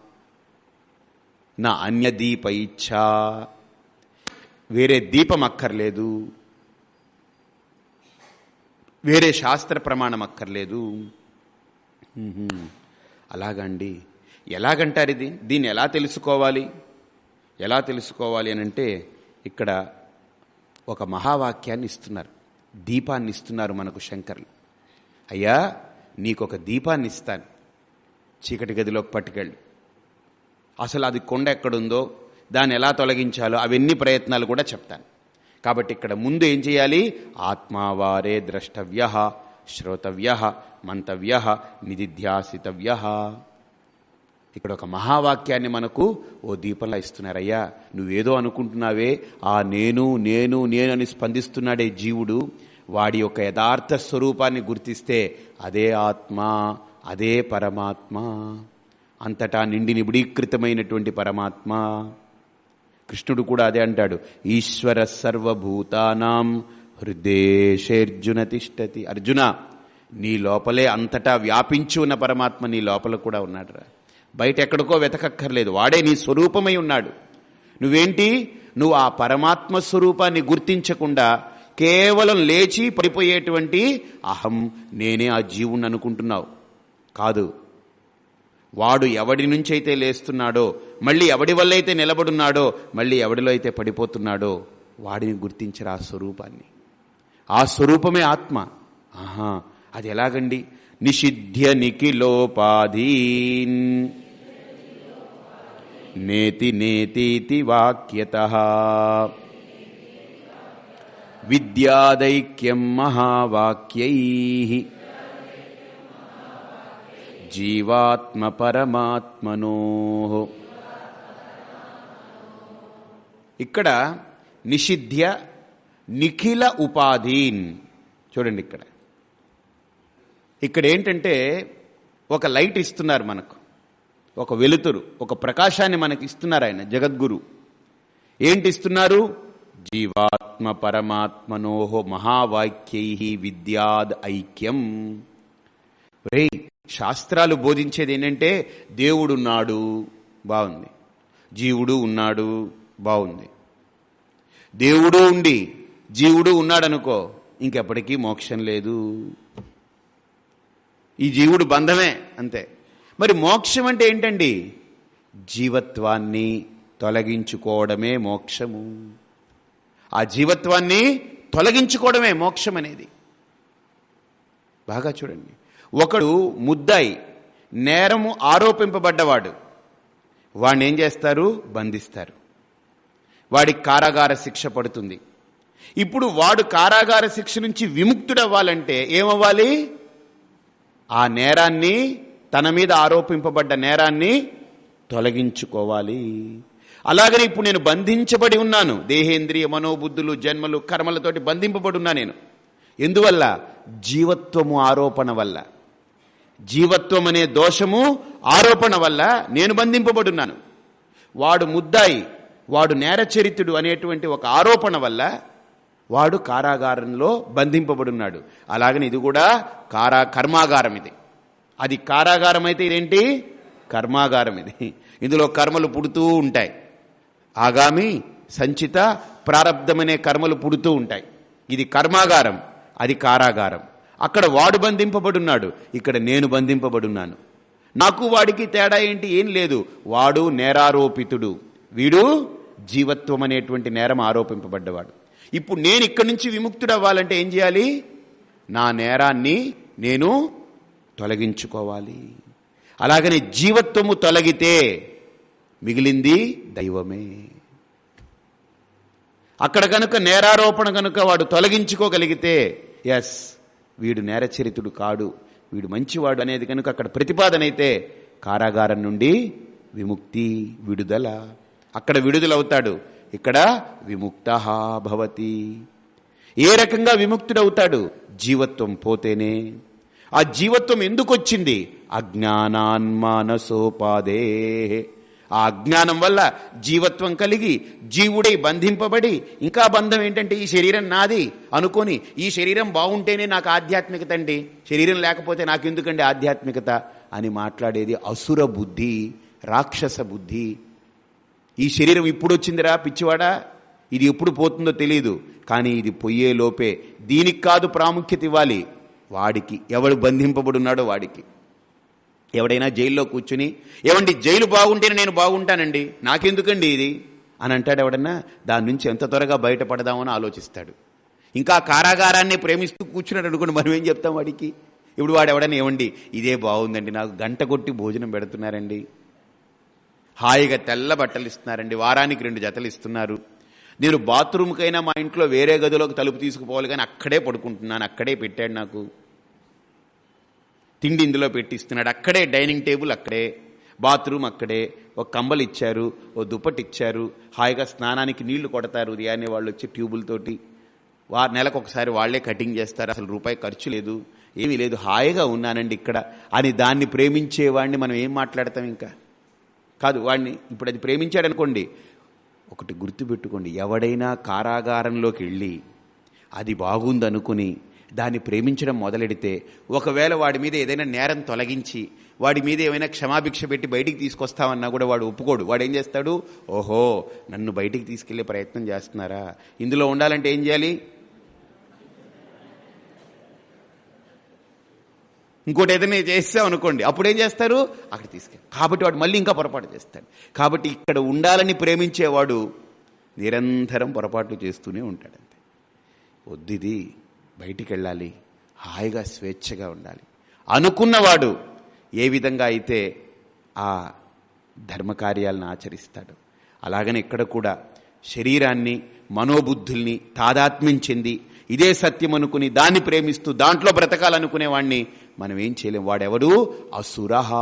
Speaker 1: నా అన్య దీప ఇచ్ఛా వేరే దీపం అక్కర్లేదు. వేరే శాస్త్ర ప్రమాణం అక్కర్లేదు. అలాగండి. ఎలాగంటారు ఇది? దీన్ని ఎలా తెలుసుకోవాలి? ఎలా తెలుసుకోవాలి అని అంటే ఇక్కడ ఒక మహావాక్యాన్ని ఇస్తున్నారు. దీపాన్ని ఇస్తున్నారు మనకు శంకర్లు. అయ్యా నీకొక దీపాన్ని ఇస్తాను. చీకటి గదిలోకి పట్టుకెళ్ళు. అసలు అది కొండ ఎక్కడుందో దాన్ని ఎలా తొలగించాలో అవన్నీ ప్రయత్నాలు కూడా చెప్తాను. కాబట్టి ఇక్కడ ముందు ఏం చేయాలి? ఆత్మావారే ద్రష్టవ్య శ్రోతవ్య మంతవ్య నిధిధ్యాసితవ్య. ఇక్కడ ఒక మహావాక్యాన్ని మనకు ఓ దీపంలా ఇస్తున్నారయ్యా. నువ్వేదో అనుకుంటున్నావే ఆ నేను నేను నేను అని స్పందిస్తున్నాడే జీవుడు. వాడి యొక్క యథార్థ స్వరూపాన్ని గుర్తిస్తే అదే ఆత్మ అదే పరమాత్మ. అంతటా నిండి నిబిడీకృతమైనటువంటి పరమాత్మ. కృష్ణుడు కూడా అదే అంటాడు. ఈశ్వర సర్వభూతానాం హృదయేషర్జున తిష్టతి. అర్జున నీ లోపలే అంతటా వ్యాపించి ఉన్న పరమాత్మ నీ లోపల కూడా ఉన్నాడురా. బయట ఎక్కడికో వెతకక్కర్లేదు. వాడే నీ స్వరూపమై ఉన్నాడు. నువ్వేంటి? నువ్వు ఆ పరమాత్మ స్వరూపాన్ని గుర్తించకుండా కేవలం లేచి పడిపోయేటువంటి అహం నేనే ఆ జీవుణ్ణి అనుకుంటున్నావు. కాదు వాడు ఎవడి నుంచి అయితే లేస్తున్నాడో మళ్ళీ ఎవడి వల్ల అయితే నిలబడున్నాడో మళ్ళీ ఎవడిలో అయితే పడిపోతున్నాడో వాడిని గుర్తించరు ఆ స్వరూపాన్ని. ఆ స్వరూపమే ఆత్మ. ఆహా అది ఎలాగండి? నిషిధ్య నిఖిలోపాధీన్. నేతి నేతీతి వాక్యత. విద్యాదైక్యం మహావాక్యై. జీవాత్మ పరమాత్మనో ఇక్కడ నిషిధ్య నిఖిల ఉపాధీన్. చూడండి ఇక్కడ. ఇక్కడ ఏంటంటే ఒక లైట్ ఇస్తున్నారు మనకు. ఒక వెలుతురు ఒక ప్రకాశాన్ని మనకి ఇస్తున్నారు ఆయన జగద్గురు. ఏంటి ఇస్తున్నారు? జీవాత్మ పరమాత్మనోహో మహావాక్యై విద్యాద్ ఐక్యం. రే శాస్త్రాలు బోధించేది ఏంటంటే దేవుడున్నాడు బాగుంది. జీవుడు ఉన్నాడు బాగుంది. దేవుడు ఉండి జీవుడు ఉన్నాడనుకో ఇంకెప్పటికీ మోక్షం లేదు. ఈ జీవుడు బంధమే అంతే. మరి మోక్షం అంటే ఏంటండి? జీవత్వాన్ని తొలగించుకోవడమే మోక్షము. ఆ జీవత్వాన్ని తొలగించుకోవడమే మోక్షం అనేది బాగా చూడండి. ఒకడు ముద్దాయి నేరము ఆరోపింపబడ్డవాడు. వాడిని ఏం చేస్తారు? బంధిస్తారు. వాడికి కారాగార శిక్ష పడుతుంది. ఇప్పుడు వాడు కారాగార శిక్ష నుంచి విముక్తుడవ్వాలంటే ఏమవ్వాలి? ఆ నేరాన్ని తన మీద ఆరోపింపబడ్డ నేరాన్ని తొలగించుకోవాలి. అలాగనే ఇప్పుడు నేను బంధించబడి ఉన్నాను. దేహేంద్రియ మనోబుద్ధులు జన్మలు కర్మలతోటి బంధింపబడి ఉన్నా నేను. ఎందువల్ల? జీవత్వము ఆరోపణ వల్ల. జీవత్వం అనే దోషము ఆరోపణ వల్ల నేను బంధింపబడున్నాను. వాడు ముద్దాయి వాడు నేరచరితుడు అనేటువంటి ఒక ఆరోపణ వల్ల వాడు కారాగారంలో బంధింపబడున్నాడు. అలాగని ఇది కూడా కారా కర్మాగారం ఇది. అది కారాగారం అయితే ఇదేంటి? కర్మాగారం ఇది. ఇందులో కర్మలు పుడుతూ ఉంటాయి. ఆగామి సంచిత ప్రారంధమనే కర్మలు పుడుతూ ఉంటాయి. ఇది కర్మాగారం అది కారాగారం. అక్కడ వాడు బంధింపబడున్నాడు ఇక్కడ నేను బంధింపబడున్నాను. నాకు వాడికి తేడా ఏంటి ఏం లేదు వాడు నేరారోపితుడు. వీడు జీవత్వం అనేటువంటి నేరం ఆరోపింపబడ్డవాడు. ఇప్పుడు నేను ఇక్కడి నుంచి విముక్తుడు అవ్వాలంటే ఏం చేయాలి? నా నేరాన్ని నేను తొలగించుకోవాలి. అలాగనే జీవత్వము తొలగితే మిగిలింది దైవమే. అక్కడ కనుక నేరారోపణ కనుక వాడు తొలగించుకోగలిగితే ఎస్ వీడు నేరచరితుడు కాడు. వీడు మంచివాడు అనేది కనుక అక్కడ ప్రతిపాదన అయితే కారాగారం నుండి విముక్తి విడుదల. అక్కడ విడుదలవుతాడు. ఇక్కడ విముక్త భవతి. ఏ రకంగా విముక్తుడవుతాడు? జీవత్వం పోతేనే. ఆ జీవత్వం ఎందుకు వచ్చింది అజ్ఞానాన్మానసోపాదే ఆ అజ్ఞానం వల్ల జీవత్వం కలిగి జీవుడై బంధింపబడి ఇంకా బంధం ఏంటంటే ఈ శరీరం నాది అనుకొని ఈ శరీరం బాగుంటేనే నాకు ఆధ్యాత్మికత అండి. శరీరం లేకపోతే నాకు ఎందుకండి ఆధ్యాత్మికత? అని మాట్లాడేది అసుర బుద్ధి రాక్షస బుద్ధి. ఈ శరీరం ఇప్పుడు వచ్చిందిరా పిచ్చివాడా? ఇది ఎప్పుడు పోతుందో తెలియదు కానీ ఇది పొయ్యే లోపే దీనికి కాదు ప్రాముఖ్యత ఇవ్వాలి. వాడికి ఎవడు బంధింపబడున్నాడో వాడికి. ఎవడైనా జైల్లో కూర్చుని ఏమండి జైలు బాగుంటేనే నేను బాగుంటానండి? నాకెందుకండి ఇది? అని అంటాడు ఎవడన్నా దాని నుంచి ఎంత త్వరగా బయటపడదామని ఆలోచిస్తాడు. ఇంకా కారాగారాన్ని ప్రేమిస్తూ కూర్చున్నాడు అనుకోండి మనం ఏం చెప్తాం వాడికి? ఇప్పుడు వాడు ఎవడన్నా ఏమండి ఇదే బాగుందండి నాకు గంట కొట్టి భోజనం పెడుతున్నారండి. హాయిగా తెల్ల బట్టలు ఇస్తున్నారండి వారానికి రెండు జతలు ఇస్తున్నారు. నేను బాత్రూమ్కైనా మా ఇంట్లో వేరే గదిలోకి తలుపు తీసుకుపోవాలి కానీ అక్కడే పడుకుంటున్నాను అక్కడే పెట్టాడు నాకు. తిండి ఇందులో పెట్టిస్తున్నాడు. అక్కడే డైనింగ్ టేబుల్ అక్కడే బాత్రూమ్ అక్కడే ఒక కంబలు ఇచ్చారు ఓ దుప్పటి ఇచ్చారు హాయిగా స్నానానికి నీళ్ళు కొడతారు ఉదయాన్నే వాళ్ళు వచ్చి ట్యూబులతోటి వారు నెలకు ఒకసారి వాళ్ళే కటింగ్ చేస్తారు అసలు రూపాయి ఖర్చు లేదు ఏమీ లేదు హాయిగా ఉన్నానండి ఇక్కడ. అని దాన్ని ప్రేమించేవాడిని మనం ఏం మాట్లాడతాం ఇంకా? కాదు వాడిని ఇప్పుడు అది ప్రేమించాడనుకోండి ఒకటి గుర్తుపెట్టుకోండి ఎవడైనా కారాగారంలోకి వెళ్ళి అది బాగుందనుకుని దాన్ని ప్రేమించడం మొదలెడితే ఒకవేళ వాడి మీద ఏదైనా నేరం తొలగించి వాడి మీద ఏమైనా క్షమాభిక్ష పెట్టి బయటికి తీసుకొస్తామన్నా కూడా వాడు ఒప్పుకోడు. వాడు ఏం చేస్తాడు? ఓహో నన్ను బయటికి తీసుకెళ్ళే ప్రయత్నం చేస్తున్నారా? ఇందులో ఉండాలంటే ఏం చేయాలి? ఇంకోటి ఏదైనా చేస్తాం అనుకోండి. అప్పుడు ఏం చేస్తారు? అక్కడ తీసుకెళ్ళి కాబట్టి వాడు మళ్ళీ ఇంకా పొరపాటు చేస్తాడు. కాబట్టి ఇక్కడ ఉండాలని ప్రేమించేవాడు నిరంతరం పొరపాట్లు చేస్తూనే ఉంటాడంతే వద్దిది బయటికి వెళ్ళాలి హాయిగా స్వేచ్ఛగా ఉండాలి. అనుకున్నవాడు ఏ విధంగా అయితే ఆ ధర్మకార్యాలను ఆచరిస్తాడు అలాగని ఇక్కడ కూడా శరీరాన్ని మనోబుద్ధుల్ని తాదాత్మ్యం చెంది ఇదే సత్యం అనుకుని దాన్ని ప్రేమిస్తూ దాంట్లో బ్రతకాలనుకునేవాణ్ణి మనం ఏం చేయలేం. వాడెవడు? అసురహ.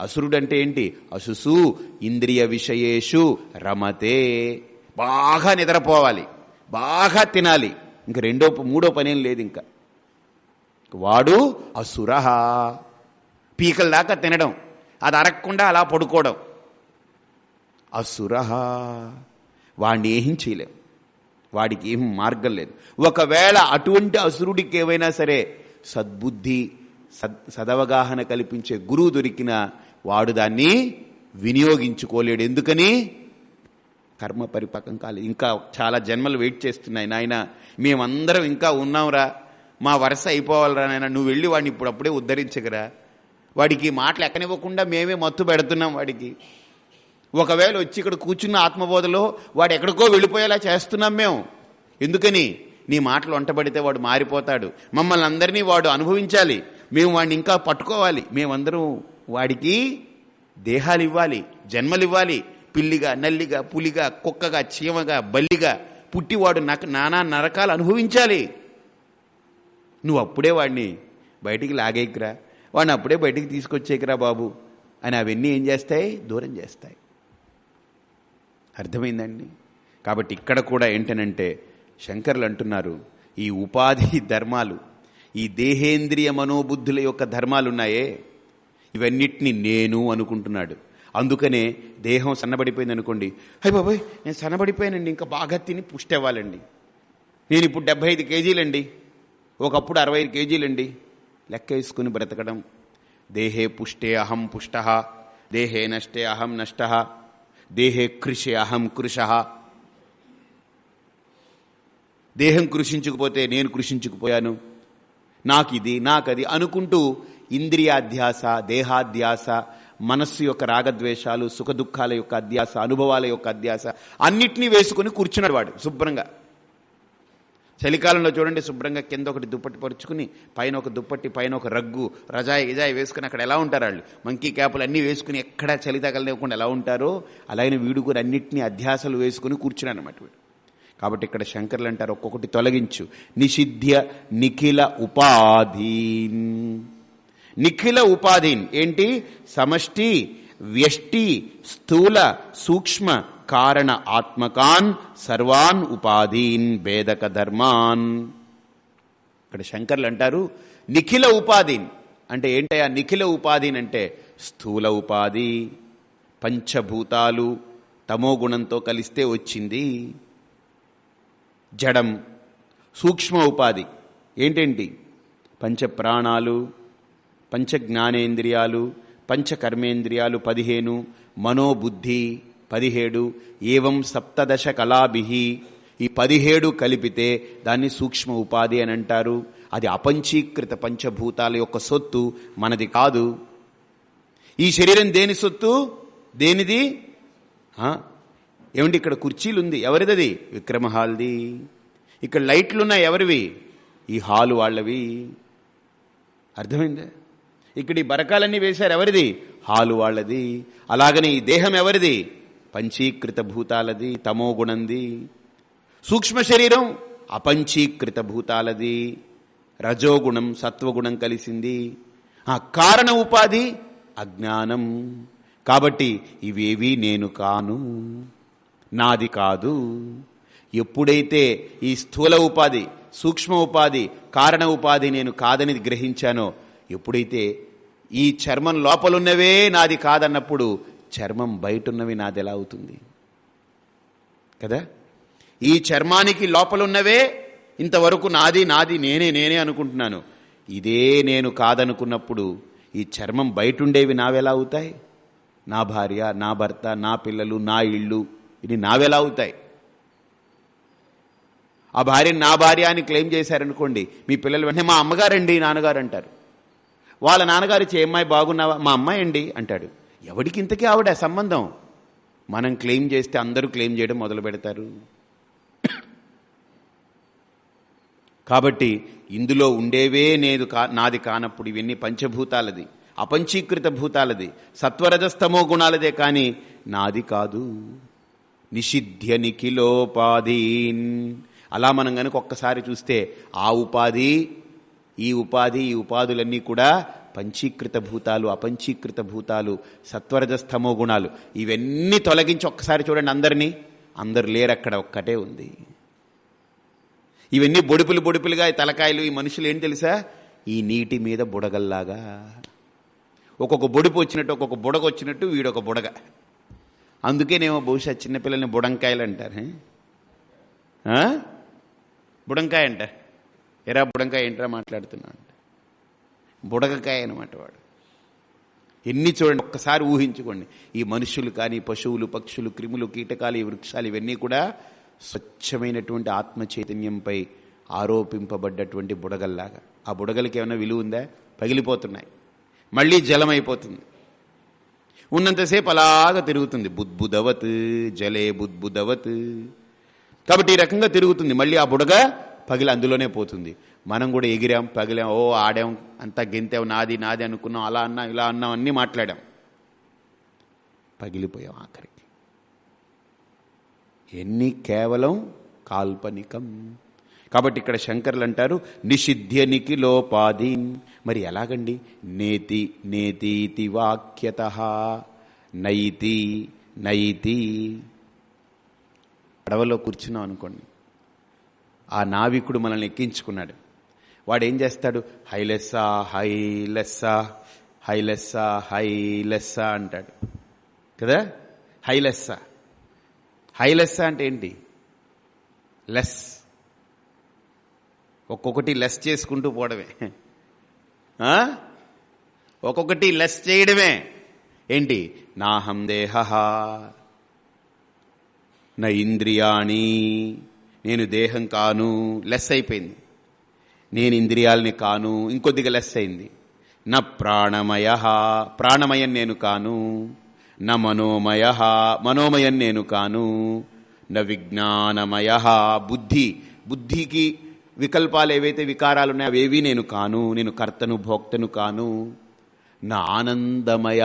Speaker 1: అసురుడంటే ఏంటి? అసుసు ఇంద్రియ విషయేషు రమతే. బాగా నిద్రపోవాలి. బాగా తినాలి. ఇంక రెండో మూడో పనేం లేదు ఇంకా. వాడు అసురహ పీకల దాకా తినడం. అది అరగకుండా అలా పడుకోవడం. అసురహ వాడిని ఏం చేయలేం. వాడికి ఏం మార్గం లేదు. ఒకవేళ అటువంటి అసురుడికి ఏవైనా సరే సద్బుద్ధి సద్ సదవగాహన కల్పించే గురువు దొరికిన వాడు దాన్ని వినియోగించుకోలేడు. ఎందుకని? కర్మ పరిపక్వం కాలేదు. ఇంకా చాలా జన్మలు వెయిట్ చేస్తున్నాయి. నాయన మేమందరం ఇంకా ఉన్నాంరా. మా వరుస అయిపోవాలరా నాయన. నువ్వు వెళ్ళి వాడిని ఇప్పుడు అప్పుడే ఉద్ధరించగరా వాడికి మాటలు ఎక్కనివ్వకుండా మేమే మత్తు పెడుతున్నాం వాడికి. ఒకవేళ వచ్చి ఇక్కడ కూర్చున్న ఆత్మబోధలో వాడు ఎక్కడికో వెళ్ళిపోయేలా చేస్తున్నాం మేము. ఎందుకని? నీ మాటలు వంటబడితే వాడు మారిపోతాడు. మమ్మల్ని అందరినీ వాడు అనుభవించాలి. మేము వాడిని ఇంకా పట్టుకోవాలి. మేమందరం వాడికి దేహాలు ఇవ్వాలి జన్మలు ఇవ్వాలి. పిల్లిగా నల్లిగా పులిగా కుక్కగా చీమగా బల్లిగా పుట్టివాడు నాకు నానా నరకాలు అనుభవించాలి. నువ్వు అప్పుడే వాడిని బయటికి లాగేకిరా వాడిని అప్పుడే బయటికి తీసుకొచ్చేకిరా బాబు. అని అవన్నీ ఏం చేస్తాయి? దూరం చేస్తాయి. అర్థమైందండి? కాబట్టి ఇక్కడ కూడా ఏంటనంటే శంకర్లు అంటున్నారు ఈ ఉపాధి ధర్మాలు ఈ దేహేంద్రియ మనోబుద్ధుల యొక్క ధర్మాలున్నాయే. ఇవన్నిటిని నేను అనుకుంటున్నాడు. అందుకనే దేహం సన్నబడిపోయింది అనుకోండి హై బాబాయ్ నేను సన్నబడిపోయానండి ఇంకా బాగా తిని పుష్టి అవ్వాలండి. నేను ఇప్పుడు డెబ్బై ఐదు కేజీలండి ఒకప్పుడు అరవై ఐదు కేజీలండి. లెక్క వేసుకుని బ్రతకడం. దేహే పుష్టే అహం పుష్ట దేహే నష్టే అహం నష్ట దేహే కృషి అహం కృష. దేహం కృషించుకుపోతే నేను కృషించుకుపోయాను. నాకు ఇది నాకది అనుకుంటూ ఇంద్రియాధ్యాస దేహాధ్యాస మనస్సు యొక్క రాగద్వేషాలు సుఖ దుఃఖాల యొక్క అధ్యాస అనుభవాల యొక్క అధ్యాస అన్నిటినీ వేసుకుని కూర్చున్నాడు వాడు శుభ్రంగా. చలికాలంలో చూడండి శుభ్రంగా కింద ఒకటి దుప్పటి పరుచుకుని పైన ఒక దుప్పటి పైన ఒక రగ్గు రజాయి గిజాయి వేసుకుని అక్కడ ఎలా ఉంటారు వాళ్ళు? మంకీ క్యాపులు అన్నీ వేసుకుని ఎక్కడా చలి తగలనివ్వకుండా ఎలా ఉంటారో? అలాగే వీడు కూడా అన్నింటినీ అధ్యాసలు వేసుకుని కూర్చున్నాను అనమాట వీడు. కాబట్టి ఇక్కడ శంకర్లు అంటారు ఒక్కొక్కటి తొలగించు. నిషిధ్య నిఖిల ఉపాధీ నిఖిల ఉపాధిన్. ఏంటి? సమష్టి వ్యష్టి స్థూల సూక్ష్మ కారణ ఆత్మకాన్ సర్వాన్ ఉపాధీన్ భేదక ధర్మాన్. ఇక్కడ శంకర్లు అంటారు నిఖిల ఉపాధిన్. అంటే ఏంటయ్యా? నిఖిల ఉపాధిన్ అంటే స్థూల ఉపాధి పంచభూతాలు తమో గుణంతో కలిస్తే వచ్చింది. జడం సూక్ష్మ ఉపాధి. ఏంటేంటి? పంచ ప్రాణాలు పంచ జ్ఞానేంద్రియాలు పంచకర్మేంద్రియాలు పదిహేను మనోబుద్ధి పదిహేడు ఏవం సప్తదశ కళాభి ఈ పదిహేడు కలిపితే దాన్ని సూక్ష్మ ఉపాధి అని అంటారు. అది అపంచీకృత పంచభూతాల యొక్క సొత్తు మనది కాదు. ఈ శరీరం దేని సొత్తు? దేనిది? ఏమండి ఇక్కడ కుర్చీలు ఉంది ఎవరిదది? విక్రమ హాల్ది ఇక్కడ లైట్లున్నాయి ఎవరివి? ఈ హాలు వాళ్ళవి. అర్థమైందా? ఇక్కడ ఈ బరకాలన్నీ వేశారు ఎవరిది? హాలు వాళ్ళది. అలాగనే ఈ దేహం ఎవరిది? పంచీకృత భూతాలది తమో గుణంది. సూక్ష్మ శరీరం అపంచీకృత భూతాలది. రజోగుణం సత్వగుణం కలిసింది. ఆ కారణ ఉపాధి అజ్ఞానం. కాబట్టి ఇవేవి నేను కాను. నాది కాదు. ఎప్పుడైతే ఈ స్థూల ఉపాధి సూక్ష్మ ఉపాధి కారణ ఉపాధి నేను కాదని గ్రహించానో ఎప్పుడైతే ఈ చర్మం లోపలున్నవే నాది కాదన్నప్పుడు చర్మం బయటున్నవి నాది ఎలా అవుతుంది? కదా? ఈ చర్మానికి లోపలున్నవే ఇంతవరకు నాది నాది నేనే నేనే అనుకుంటున్నాను. ఇదే నేను కాదనుకున్నప్పుడు ఈ చర్మం బయటుండేవి నావెలా అవుతాయి? నా భార్య నా భర్త నా పిల్లలు నా ఇళ్ళు ఇది నావెలా అవుతాయి? ఆ భార్యని నా భార్య అని క్లెయిమ్ చేశారనుకోండి మీ పిల్లలు వెంటనే మా అమ్మగారండి నాన్నగారు అంటారు వాళ్ళ నాన్నగారు చే అమ్మాయి బాగున్నావా? మా అమ్మాయి అండి అంటాడు. ఎవడికి ఇంతకీ ఆవిడ సంబంధం? మనం క్లెయిమ్ చేస్తే అందరూ క్లెయిమ్ చేయడం మొదలు పెడతారు. కాబట్టి ఇందులో ఉండేవే నేదు కా నాది కానప్పుడు ఇవన్నీ పంచభూతాలది. అపంచీకృత భూతాలది. సత్వరజస్తమో గుణాలదే కానీ నాది కాదు. నిషిధ్య నిఖిలోపాధీన్. అలా మనం కనుక ఒక్కసారి చూస్తే ఆ ఉపాధి ఈ ఉపాధి ఈ ఉపాధులన్నీ కూడా పంచీకృత భూతాలు అపంచీకృత భూతాలు సత్వరజస్తమో గుణాలు. ఇవన్నీ తొలగించి ఒక్కసారి చూడండి అందరినీ. అందరు లేరు అక్కడ ఒక్కటే ఉంది. ఇవన్నీ బొడుపులు బొడుపులుగా ఈ తలకాయలు ఈ మనుషులు ఏం తెలుసా? ఈ నీటి మీద బుడగల్లాగా. ఒక్కొక్క బొడుపు వచ్చినట్టు ఒక్కొక్క బుడగ వచ్చినట్టు వీడొక బుడగ. అందుకేనేమో బహుశా చిన్నపిల్లల్ని బుడంకాయలు అంటారు బుడంకాయ అంట ఎరా బుడంకాయ ఏంట్రా మాట్లాడుతున్నాడు? బుడగకాయ అనమాట వాడు. ఎన్ని చూడండి ఒక్కసారి ఊహించుకోండి. ఈ మనుషులు కానీ పశువులు పక్షులు క్రిములు కీటకాలు ఈ వృక్షాలు ఇవన్నీ కూడా స్వచ్ఛమైనటువంటి ఆత్మ చైతన్యంపై ఆరోపింపబడ్డటువంటి బుడగల్లాగా. ఆ బుడగలకి ఏమైనా విలువ ఉందా? పగిలిపోతున్నాయి. మళ్ళీ జలం అయిపోతుంది ఉన్నంతసేపు అలాగా తిరుగుతుంది. బుద్బుదవత్ జలే బుద్బుదవత్. కాబట్టి ఈ రకంగా తిరుగుతుంది. మళ్ళీ ఆ బుడగ పగిలి అందులోనే పోతుంది. మనం కూడా ఎగిరాం పగిలాం ఓ ఆడాం అంతా గెంతాం నాది నాది అనుకున్నాం అలా అన్నాం ఇలా అన్నాం అన్నీ మాట్లాడాం. పగిలిపోయాం ఆఖరికి. ఎన్ని కేవలం కాల్పనికం. కాబట్టి ఇక్కడ శంకర్లు అంటారు నిషిధ్యనికి లోపాధి మరి ఎలాగండి? నేతి నేతీతి వాక్యత. నైతి నైతి. పడవలో కూర్చున్నాం అనుకోండి. ఆ నావికుడు మనల్ని ఎక్కించుకున్నాడు. వాడు ఏం చేస్తాడు? హైలెస్సా హైలెస్సా హైలెస్సా హైలెస్సా అంటాడు. కదా? హైలెస్సా. హైలెస్సా అంటే ఏంటి? లెస్. ఒక్కొక్కటి లెస్ చేసుకుంటూ పోవడమే. ఆ? ఒక్కొక్కటి లెస్ చేయడమే. ఏంటి? నాహం దేహ నా ఇంద్రియాణి. నేను దేహం కాను లెస్ అయిపోయింది నేను ఇంద్రియాలని కాను ఇంకొద్దిగా లెస్ అయింది నా ప్రాణమయ ప్రాణమయం నేను కాను నా మనోమయ మనోమయం నేను కాను నా విజ్ఞానమయ బుద్ధి బుద్ధికి వికల్పాలు ఏవైతే వికారాలు ఉన్నాయో అవేవి నేను కాను నేను కర్తను భోక్తను కాను. నా ఆనందమయ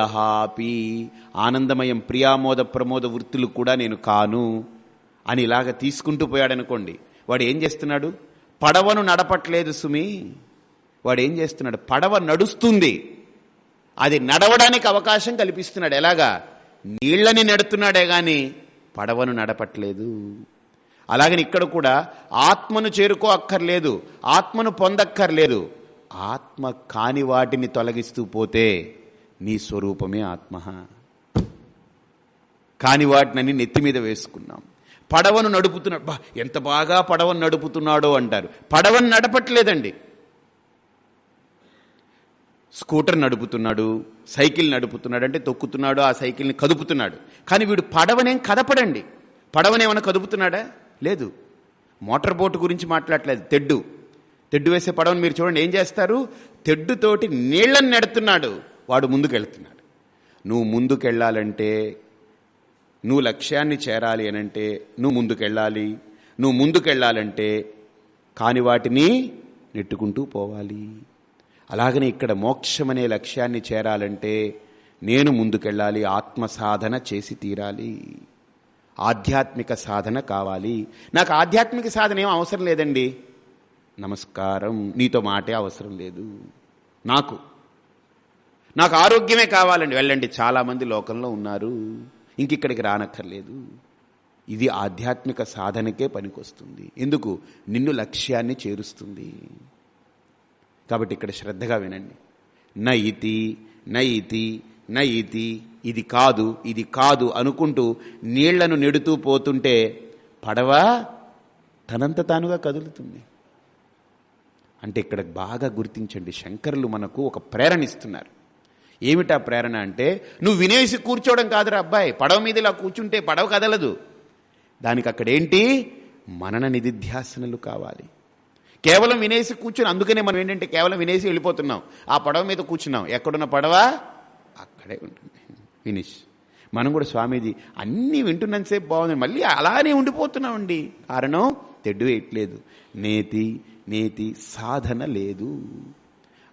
Speaker 1: ఆనందమయం ప్రియామోద ప్రమోద వృత్తులు కూడా నేను కాను. అని ఇలాగ తీసుకుంటూ పోయాడనుకోండి వాడు ఏం చేస్తున్నాడు? పడవను నడపట్లేదు సుమి. వాడు ఏం చేస్తున్నాడు? పడవ నడుస్తుంది. అది నడవడానికి అవకాశం కల్పిస్తున్నాడు. ఎలాగా? నీళ్ళని నడుతున్నాడే గాని పడవను నడపట్లేదు. అలాగని ఇక్కడ కూడా ఆత్మను చేరుకో అక్కర్లేదు ఆత్మను పొందక్కర్లేదు. ఆత్మ కాని వాటిని తొలగిస్తూ పోతే నీ స్వరూపమే ఆత్మ. కాని వాటినని నెత్తి మీద వేసుకున్నాం. పడవను నడుపుతున్నాడు బా ఎంత బాగా పడవను నడుపుతున్నాడో అంటారు. పడవను నడపట్లేదండి. స్కూటర్ నడుపుతున్నాడు సైకిల్ నడుపుతున్నాడు అంటే తొక్కుతున్నాడు ఆ సైకిల్ని కదుపుతున్నాడు. కానీ వీడు పడవనేం కదపడండి. పడవనేమైనా కదుపుతున్నాడా? లేదు. మోటార్ బోటు గురించి మాట్లాడలేదు తెడ్డు. తెడ్డు వేసే పడవను మీరు చూడండి ఏం చేస్తారు? తెడ్డుతోటి నీళ్ళను నెడుతున్నాడు. వాడు ముందుకెళ్తున్నాడు. నువ్వు ముందుకెళ్ళాలంటే నువ్వు లక్ష్యాన్ని చేరాలి అనంటే నువ్వు ముందుకెళ్ళాలి. నువ్వు ముందుకెళ్ళాలంటే కాని వాటిని నెట్టుకుంటూ పోవాలి. అలాగనే ఇక్కడ మోక్షమనే లక్ష్యాన్ని చేరాలంటే నేను ముందుకెళ్ళాలి ఆత్మ సాధన చేసి తీరాలి. ఆధ్యాత్మిక సాధన కావాలి. నాకు ఆధ్యాత్మిక సాధన ఏం అవసరం లేదండి. నమస్కారం నీతో మాటే అవసరం లేదు. నాకు. నాకు ఆరోగ్యమే కావాలండి. వెళ్ళండి చాలామంది లోకంలో ఉన్నారు. ఇంకిక్కడికి రానక్కర్లేదు. ఇది ఆధ్యాత్మిక సాధనకే పనికొస్తుంది. ఎందుకు? నిన్ను లక్ష్యాన్ని చేరుస్తుంది. కాబట్టి ఇక్కడ శ్రద్ధగా వినండి. నయితి నయితి నయితి ఇది కాదు ఇది కాదు అనుకుంటూ నీళ్ళను నెడుతూ పోతుంటే పడవ తనంత తానుగా కదులుతుంది. అంటే ఇక్కడ బాగా గుర్తించండి. శంకరులు మనకు ఒక ప్రేరణ ఇస్తున్నారు ఏమిటా ప్రేరణ అంటే నువ్వు వినేసి కూర్చోవడం కాదురా అబ్బాయి పడవ మీద ఇలా కూర్చుంటే పడవ కదలదు. దానికి అక్కడేంటి? మనన నిధిధ్యాసనలు కావాలి. కేవలం వినేసి కూర్చుని అందుకనే మనం ఏంటంటే కేవలం వినేసి వెళ్ళిపోతున్నాం. ఆ పడవ మీద కూర్చున్నాం. ఎక్కడున్న పడవ? అక్కడే ఉంటుంది. ఫినిష్ మనం కూడా స్వామీజీ అన్నీ వింటున్నంతసేపు బాగుంది. మళ్ళీ అలానే ఉండిపోతున్నామండి. కారణం తెడ్డు వేయట్లేదు. నేతి నేతి సాధన లేదు.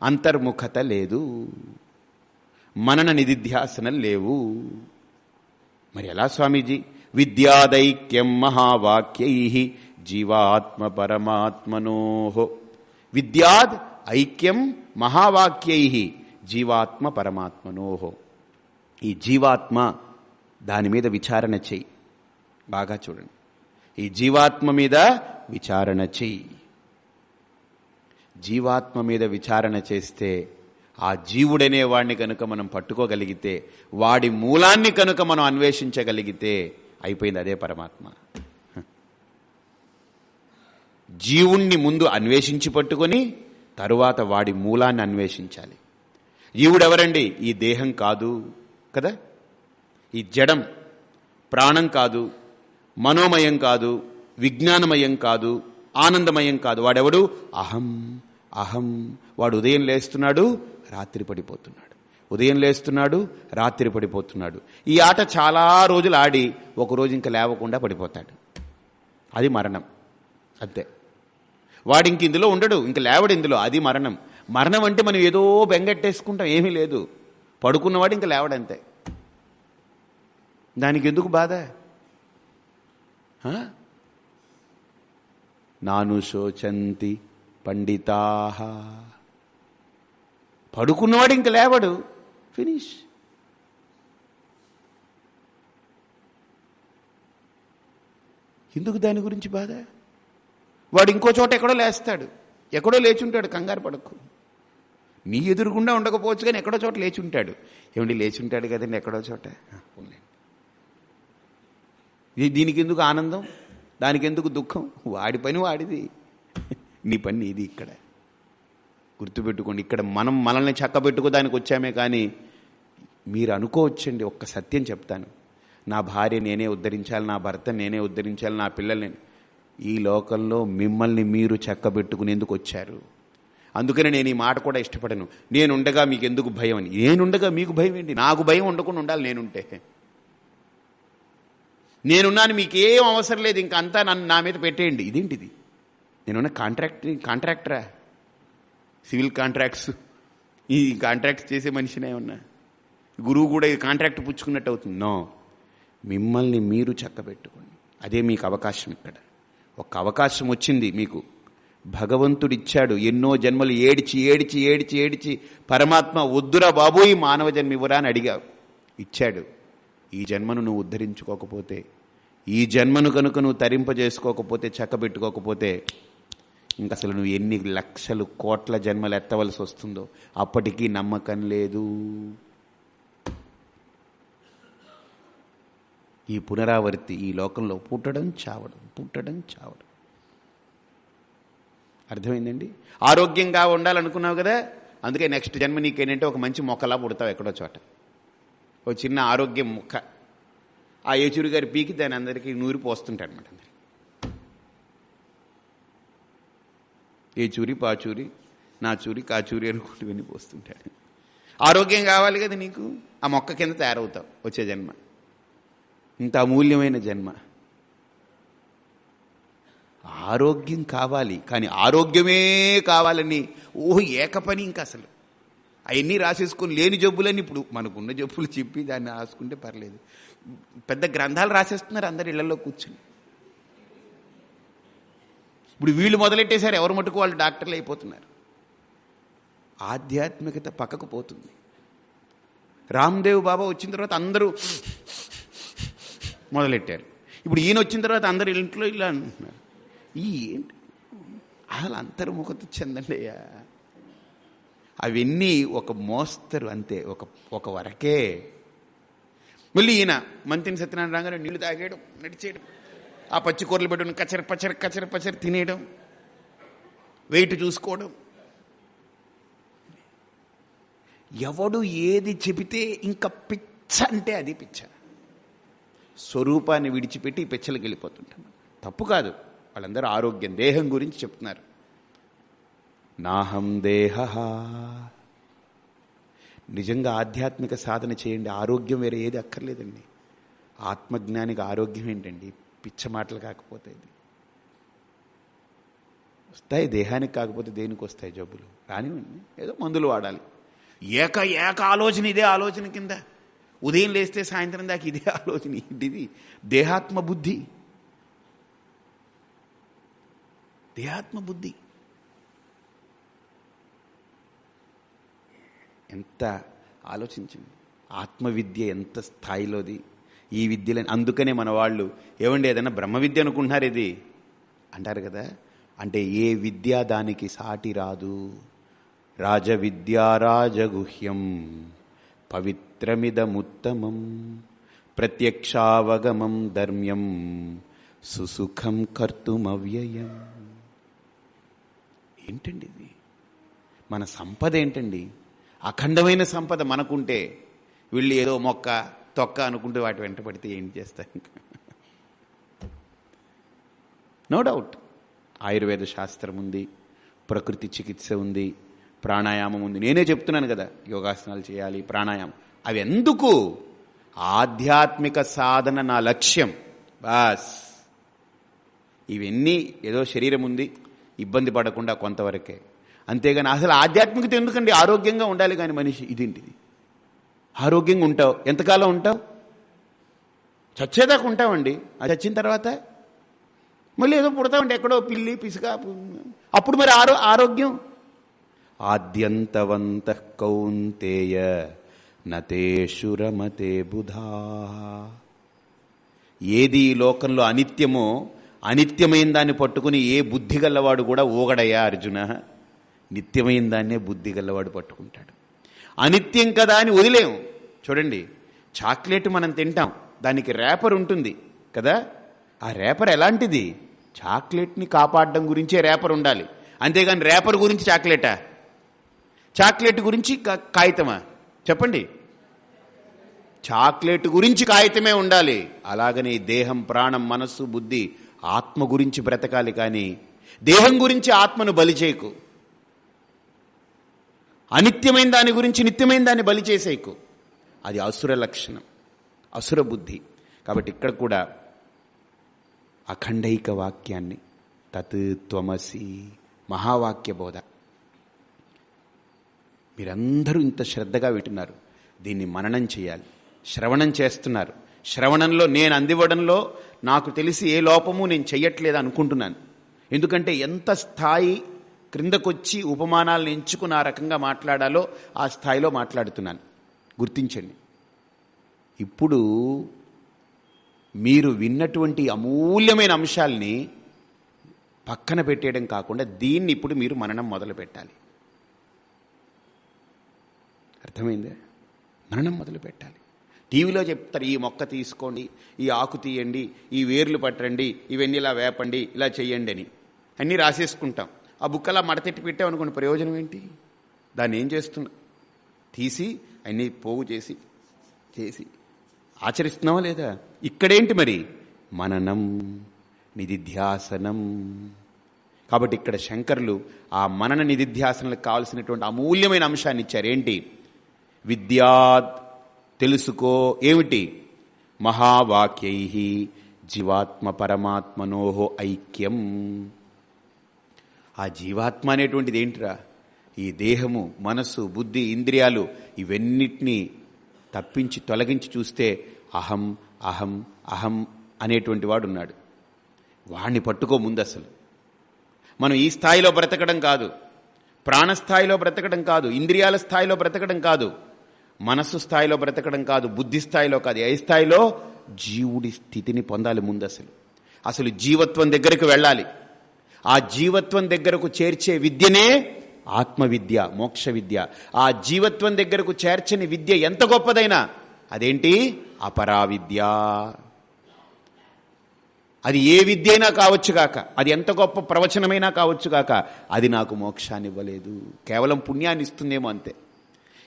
Speaker 1: అంతర్ముఖత లేదు. మనన నిధిధ్యాసనలు లేవు. మరి ఎలా స్వామీజీ? విద్యాదైక్యం మహావాక్యై జీవాత్మ పరమాత్మనోహో విద్యాద్ ఐక్యం మహావాక్యై జీవాత్మ పరమాత్మనోహో ఈ జీవాత్మ దాని మీద విచారణ చెయ్యి. బాగా చూడండి. ఈ జీవాత్మ మీద విచారణ చెయ్యి. జీవాత్మ మీద విచారణ చేస్తే ఆ జీవుడనే వాడిని కనుక మనం పట్టుకోగలిగితే వాడి మూలాన్ని కనుక మనం అన్వేషించగలిగితే అయిపోయింది అదే పరమాత్మ. జీవుణ్ణి ముందు అన్వేషించి పట్టుకొని తరువాత వాడి మూలాన్ని అన్వేషించాలి. జీవుడెవరండి? ఈ దేహం కాదు కదా? ఈ జడం ప్రాణం కాదు మనోమయం కాదు విజ్ఞానమయం కాదు ఆనందమయం కాదు. వాడెవడు? అహం అహం. వాడు ఉదయం లేస్తున్నాడు రాత్రి పడిపోతున్నాడు. ఉదయం లేస్తున్నాడు రాత్రి పడిపోతున్నాడు. ఈ ఆట చాలా రోజులు ఆడి ఒకరోజు ఇంకా లేవకుండా పడిపోతాడు. అది మరణం. అంతే. వాడు ఇంక ఇందులో ఉండడు ఇంక లేవడు ఇందులో. అది మరణం. మరణం అంటే మనం ఏదో బెంగట్టేసుకుంటాం ఏమీ లేదు. పడుకున్నవాడు ఇంకా లేవడంతే. దానికి ఎందుకు బాధ? నాను శోచంతి పండితా. పడుకున్నవాడు ఇంక లేవడు. ఫినిష్ ఎందుకు దాని గురించి బాధ? వాడు ఇంకో చోట ఎక్కడో లేస్తాడు. ఎక్కడో లేచుంటాడు కంగారు పడకు. నీ ఎదురుగుండా ఉండకపోవచ్చు కానీ ఎక్కడో చోట లేచి ఉంటాడు ఏమండి లేచుంటాడు కదండి ఎక్కడో చోట? ఇది దీనికి ఎందుకు ఆనందం? దానికి ఎందుకు దుఃఖం? వాడి పని వాడిది. నీ పని నీది ఇక్కడ. గుర్తుపెట్టుకోండి. ఇక్కడ మనం మనల్ని చక్కబెట్టుకోదానికి వచ్చామే కానీ మీరు అనుకోవచ్చండి ఒక్క సత్యం చెప్తాను. నా భార్య నేనే ఉద్ధరించాలి నా భర్త నేనే ఉద్ధరించాలి నా పిల్లల్ని. ఈ లోకంలో మిమ్మల్ని మీరు చక్కబెట్టుకునేందుకు వచ్చారు. అందుకనే నేను ఈ మాట కూడా ఇష్టపడను. నేనుండగా మీకు ఎందుకు భయం అని. నేనుండగా మీకు భయం ఏంటి? నాకు భయం ఉండకుండా ఉండాలి నేనుంటే. నేనున్నాను మీకేం అవసరం లేదు ఇంకా అంతా నన్ను నా మీద పెట్టేయండి. ఇదేంటిది? నేనున్న కాంట్రాక్ట్ కాంట్రాక్టరా సివిల్ కాంట్రాక్ట్స్. ఈ కాంట్రాక్ట్స్ చేసే మనిషినే ఉన్నా. గురువు కూడా ఈ కాంట్రాక్ట్ పుచ్చుకున్నట్టు అవుతుంది. నో. మిమ్మల్ని మీరు చక్కబెట్టుకోండి. అదే మీకు అవకాశం ఇక్కడ. ఒక అవకాశం వచ్చింది మీకు. భగవంతుడిచ్చాడు. ఎన్నో జన్మలు ఏడిచి ఏడిచి ఏడిచి ఏడిచి పరమాత్మ వద్దురా బాబు ఈ మానవ జన్మ ఇవ్వరా అని అడిగావు. ఇచ్చాడు. ఈ జన్మను నువ్వు ఉద్ధరించుకోకపోతే ఈ జన్మను కనుక నువ్వు తరింపజేసుకోకపోతే చక్కబెట్టుకోకపోతే ఇంక అసలు నువ్వు ఎన్ని లక్షలు కోట్ల జన్మలు ఎత్తవలసి వస్తుందో అప్పటికీ నమ్మకం లేదు. ఈ పునరావృత్తి ఈ లోకంలో పుట్టడం చావడం పుట్టడం చావడం. అర్థమైందండి? ఆరోగ్యంగా ఉండాలనుకున్నావు కదా అందుకే నెక్స్ట్ జన్మ నీకేంటంటే ఒక మంచి మొక్కలా పుడతావు ఎక్కడో చోట. ఓ చిన్న ఆరోగ్యం మొక్క. ఆ ఏచూరి గారి పీకి దాని అందరికీ నూరి పోస్తుంటాడు అనమాట ఏ చూరి పాచూరి నా చూరి కాచూరి అనుకుంటూ విని ఆరోగ్యం కావాలి కదా నీకు? ఆ మొక్క కింద తయారవుతావు వచ్చే జన్మ. ఇంత అమూల్యమైన జన్మ. ఆరోగ్యం కావాలి కానీ ఆరోగ్యమే కావాలని ఊహ ఏకపని ఇంకా అసలు. అవన్నీ రాసేసుకొని లేని జబ్బులని ఇప్పుడు మనకున్న జబ్బులు చెప్పి దాన్ని రాసుకుంటే పర్లేదు. పెద్ద గ్రంథాలు రాసేస్తున్నారు అందరు ఇళ్ళలో కూర్చుని. ఇప్పుడు వీళ్ళు మొదలెట్టేశారు ఎవరు మటుకు వాళ్ళు డాక్టర్లు అయిపోతున్నారు. ఆధ్యాత్మికత పక్కకు పోతుంది. రామ్దేవ్ బాబా వచ్చిన తర్వాత అందరూ మొదలెట్టారు. ఇప్పుడు ఈయన వచ్చిన తర్వాత అందరు ఇంట్లో ఇలా అంటున్నారు. ఈ ఏంటి? అసలు అంతర్ముఖత చెందండి అయ్యా అవన్నీ ఒక మోస్తరు అంతే ఒక ఒక వరకే. మళ్ళీ ఈయన మంత్రిని సత్యనారాయణ రాగానే నీళ్ళు తాగేయడం నడిచేయడం. ఆ పచ్చి కూరలు పెట్టుకుని కచర పచర కచర పచర తినేయడం వెయిట్ చూసుకోవడం. ఎవడు ఏది చెబితే ఇంకా పిచ్చ అంటే అది పిచ్చ. స్వరూపాన్ని విడిచిపెట్టి ఈ పిచ్చలకు వెళ్ళిపోతుంటాం. తప్పు కాదు. వాళ్ళందరూ ఆరోగ్యం దేహం గురించి చెప్తున్నారు. నాహం దేహ. నిజంగా ఆధ్యాత్మిక సాధన చేయండి. ఆరోగ్యం వేరే ఏది అక్కర్లేదండి. ఆత్మజ్ఞానికి ఆరోగ్యం ఏంటండి? పిచ్చ మాటలు కాకపోతే ఇది. వస్తాయి దేహానికి కాకపోతే దేనికి వస్తాయి జబ్బులు? రానివ్వండి. ఏదో మందులు వాడాలి. ఏక ఏక ఆలోచన ఇదే ఆలోచన కింద. ఉదయం లేస్తే సాయంత్రం దాకా ఇదే ఆలోచన. ఇది దేహాత్మ బుద్ధి. దేహాత్మ బుద్ధి. ఎంత ఆలోచించింది ఆత్మవిద్య ఎంత స్థాయిలోది. ఈ విద్యలని. అందుకనే మన వాళ్ళు ఏమండి ఏదైనా బ్రహ్మ విద్య అనుకుంటున్నారు ఇది? అంటారు కదా అంటే ఏ విద్య దానికి సాటి రాదు. రాజ విద్యా రాజగుహ్యం పవిత్రమిదముత్తమం ప్రత్యక్షావగమం ధర్మ్యం సుసుఖం కర్తుమవ్యయం. ఏంటండి ఇది? మన సంపద ఏంటండి? అఖండమైన సంపద మనకుంటే వీళ్ళు ఏదో మొక్క తొక్క అనుకుంటూ వాటి వెంట పడితే ఏం చేస్తారు నో డౌట్ ఆయుర్వేద శాస్త్రం ఉంది ప్రకృతి చికిత్స ఉంది ప్రాణాయామం ఉంది. నేనే చెప్తున్నాను కదా యోగాసనాలు చేయాలి ప్రాణాయామం. అవి ఎందుకు? ఆధ్యాత్మిక సాధన నా లక్ష్యం. బాస్. ఇవన్నీ ఏదో శరీరం ఉంది ఇబ్బంది పడకుండా కొంతవరకే. అంతేగాని అసలు ఆధ్యాత్మికత ఎందుకండి? ఆరోగ్యంగా ఉండాలి కానీ మనిషి ఇదేంటిది? ఆరోగ్యంగా ఉంటావు. ఎంతకాలం ఉంటావు? చచ్చేదాకా ఉంటామండి అది చచ్చిన తర్వాత మళ్ళీ ఏదో పుడతామండి ఎక్కడో పిల్లి పిసుక అప్పుడు మరి ఆరో ఆరోగ్యం? ఆద్యంతవంత కౌంతేయ నతేషురమతే బుధా. ఏది ఈ లోకంలో అనిత్యమో అనిత్యమైన దాన్ని పట్టుకుని ఏ బుద్ధి గల్లవాడు కూడా ఊగడయ్యా అర్జున? నిత్యమైన దాన్నే బుద్ధి గల్లవాడు పట్టుకుంటాడు. అనిత్యం కదా అని వదిలేము చూడండి చాక్లెట్ మనం తింటాం దానికి రేపర్ ఉంటుంది కదా? ఆ రేపర్ ఎలాంటిది? చాక్లెట్ని కాపాడడం గురించే రేపర్ ఉండాలి. అంతేగాని రేపర్ గురించి చాక్లెటా? చాక్లెట్ గురించి కా- కాగితమా? చెప్పండి. చాక్లెట్ గురించి కాగితమే ఉండాలి. అలాగనే దేహం ప్రాణం మనస్సు బుద్ధి ఆత్మ గురించి బ్రతకాలి కానీ దేహం గురించి ఆత్మను బలి చేయకు. అనిత్యమైన దాని గురించి నిత్యమైన దాన్ని బలి చేసేయకు. అది అసుర లక్షణం అసుర బుద్ధి. కాబట్టి ఇక్కడ కూడా అఖండైక వాక్యాన్ని తత్ త్వమసి మహావాక్య బోధ. మీరందరూ ఇంత శ్రద్ధగా వింటున్నారు. దీన్ని మననం చేయాలి. శ్రవణం చేస్తున్నారు. శ్రవణంలో నేను అందివ్వడంలో నాకు తెలిసి ఏ లోపము నేను చెయ్యట్లేదు అనుకుంటున్నాను. ఎందుకంటే ఎంత స్థాయి క్రిందకొచ్చి ఉపమానాలను ఎంచుకుని ఆ రకంగా మాట్లాడాలో ఆ స్థాయిలో మాట్లాడుతున్నాను. గుర్తించండి. ఇప్పుడు మీరు విన్నటువంటి అమూల్యమైన అంశాల్ని పక్కన పెట్టేయడం కాకుండా దీన్ని ఇప్పుడు మీరు మననం మొదలు పెట్టాలి. అర్థమైందే? మననం మొదలు పెట్టాలి. టీవీలో చెప్తారు ఈ మొక్క తీసుకోండి ఈ ఆకు తీయండి ఈ వేర్లు పట్టండి ఇవన్నీ ఇలా వేపండి ఇలా చేయండి అని. అన్నీ రాసేసుకుంటాం. ఆ బుక్ అలా మడతెట్టి పెట్టామనుకోండి ప్రయోజనం ఏంటి? దాన్ని ఏం చేస్తున్నా? తీసి అన్నీ పోగు చేసి చేసి. ఆచరిస్తున్నావా లేదా? ఇక్కడేంటి మరి? మననం నిధిధ్యాసనం. కాబట్టి ఇక్కడ శంకర్లు ఆ మనన నిధిధ్యాసనలకు కావలసినటువంటి అమూల్యమైన అంశాన్ని ఇచ్చారు. ఏంటి? విద్యా తెలుసుకో. ఏమిటి? మహావాక్యై జీవాత్మ పరమాత్మనోహో ఐక్యం. ఆ జీవాత్మ అనేటువంటిది ఏంటిరా? ఈ దేహము మనస్సు బుద్ధి ఇంద్రియాలు ఇవన్నిటినీ తప్పించి తొలగించి చూస్తే అహం అహం అహం అనేటువంటి వాడు ఉన్నాడు వాణ్ణి పట్టుకో ముందు అసలు మనం ఈ స్థాయిలో బ్రతకడం కాదు. ప్రాణస్థాయిలో బ్రతకడం కాదు. ఇంద్రియాల స్థాయిలో బ్రతకడం కాదు. మనస్సు స్థాయిలో బ్రతకడం కాదు. బుద్ధి స్థాయిలో కాదు. ఏ స్థాయిలో? జీవుడి స్థితిని పొందాలి ముందు అసలు అసలు జీవత్వం దగ్గరకు వెళ్ళాలి. ఆ జీవత్వం దగ్గరకు చేర్చే విద్యనే ఆత్మవిద్య మోక్ష విద్య ఆ జీవత్వం దగ్గరకు చేర్చని విద్య ఎంత గొప్పదైనా అదేంటి? అపరావిద్య. అది ఏ విద్య అయినా కావచ్చుగాక అది ఎంత గొప్ప ప్రవచనమైనా కావచ్చుగాక అది నాకు మోక్షాన్ని ఇవ్వలేదు కేవలం పుణ్యాన్ని ఇస్తుందేమో అంతే.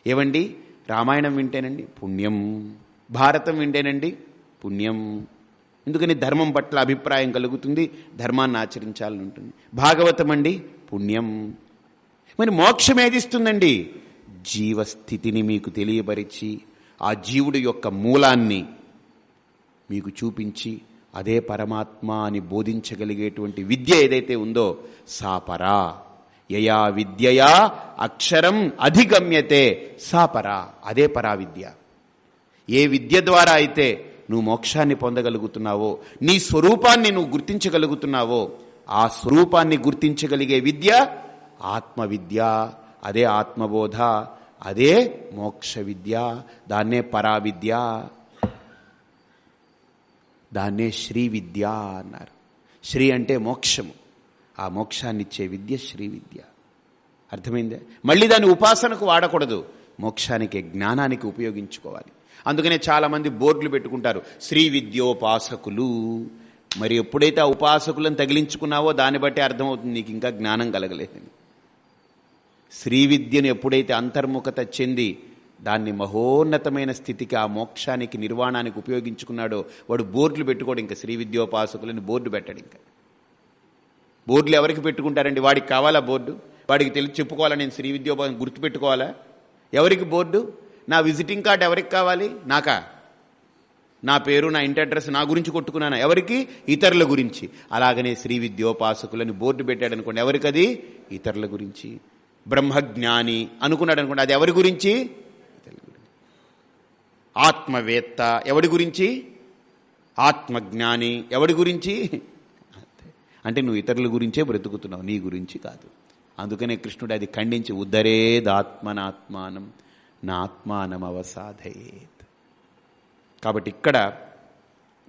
Speaker 1: ఏవండి? రామాయణం వింటేనండి పుణ్యం. భారతం వింటేనండి పుణ్యం. ఎందుకని ధర్మం పట్ల అభిప్రాయం కలుగుతుంది ధర్మాన్ని ఆచరించాలని ఉంటుంది. భాగవతం అండి పుణ్యం. మరి మోక్షం ఏదిస్తుందండి జీవస్థితిని మీకు తెలియపరిచి ఆ జీవుడి యొక్క మూలాన్ని మీకు చూపించి అదే పరమాత్మ అని బోధించగలిగేటువంటి విద్య ఏదైతే ఉందో సాపరా. యయా విద్యయా అక్షరం అధిగమ్యతే సాపరా. అదే పరా విద్య ఏ విద్య ద్వారా అయితే నువ్వు మోక్షాన్ని పొందగలుగుతున్నావో నీ స్వరూపాన్ని నువ్వు గుర్తించగలుగుతున్నావో ఆ స్వరూపాన్ని గుర్తించగలిగే విద్య ఆత్మవిద్య అదే ఆత్మబోధ అదే మోక్ష విద్య దాన్నే పరావిద్య దాన్నే శ్రీ విద్య అన్నారు. శ్రీ అంటే మోక్షము. ఆ మోక్షాన్ని ఇచ్చే విద్య శ్రీ విద్య అర్థమైందే? మళ్ళీ దాన్ని ఉపాసనకు వాడకూడదు. మోక్షానికి జ్ఞానానికి ఉపయోగించుకోవాలి. అందుకనే చాలామంది బోర్డులు పెట్టుకుంటారు. శ్రీ విద్యోపాసకులు మరి ఎప్పుడైతే ఆ ఉపాసకులను తగిలించుకున్నావో దాన్ని బట్టి అర్థమవుతుంది. నీకు ఇంకా జ్ఞానం కలగలేదని శ్రీ విద్యను ఎప్పుడైతే అంతర్ముఖత చెంది దాన్ని మహోన్నతమైన స్థితికి ఆ మోక్షానికి నిర్వాణానికి ఉపయోగించుకున్నాడో వాడు బోర్డులు పెట్టుకోడు ఇంకా శ్రీ విద్యోపాసకులని బోర్డు పెట్టాడు ఇంకా. బోర్డులు ఎవరికి పెట్టుకుంటారండి? వాడికి కావాలా బోర్డు? వాడికి తెలిసి చెప్పుకోవాలా నేను శ్రీ విద్యోపాసన గుర్తుపెట్టుకోవాలా? ఎవరికి బోర్డు? నా విజిటింగ్ కార్డు ఎవరికి కావాలి? నాకా? నా పేరు నా ఇంటి అడ్రస్ నా గురించి కొట్టుకున్నాను? ఎవరికి? ఇతరుల గురించి. అలాగనే శ్రీ విద్యోపాసకులని బోర్డు పెట్టాడు అనుకోండి ఎవరికి అది ఇతరుల గురించి. బ్రహ్మజ్ఞాని అనుకున్నాడు అనుకోండి అది ఎవరి గురించి? ఆత్మవేత్త ఎవడి గురించి? ఆత్మజ్ఞాని ఎవడి గురించి? అంటే నువ్వు ఇతరుల గురించే బ్రతుకుతున్నావు నీ గురించి కాదు. అందుకనే కృష్ణుడు అది ఖండించి ఉద్ధరేదాత్మనాత్మానం నా ఆత్మానం అవసాధయేత్ కాబట్టి ఇక్కడ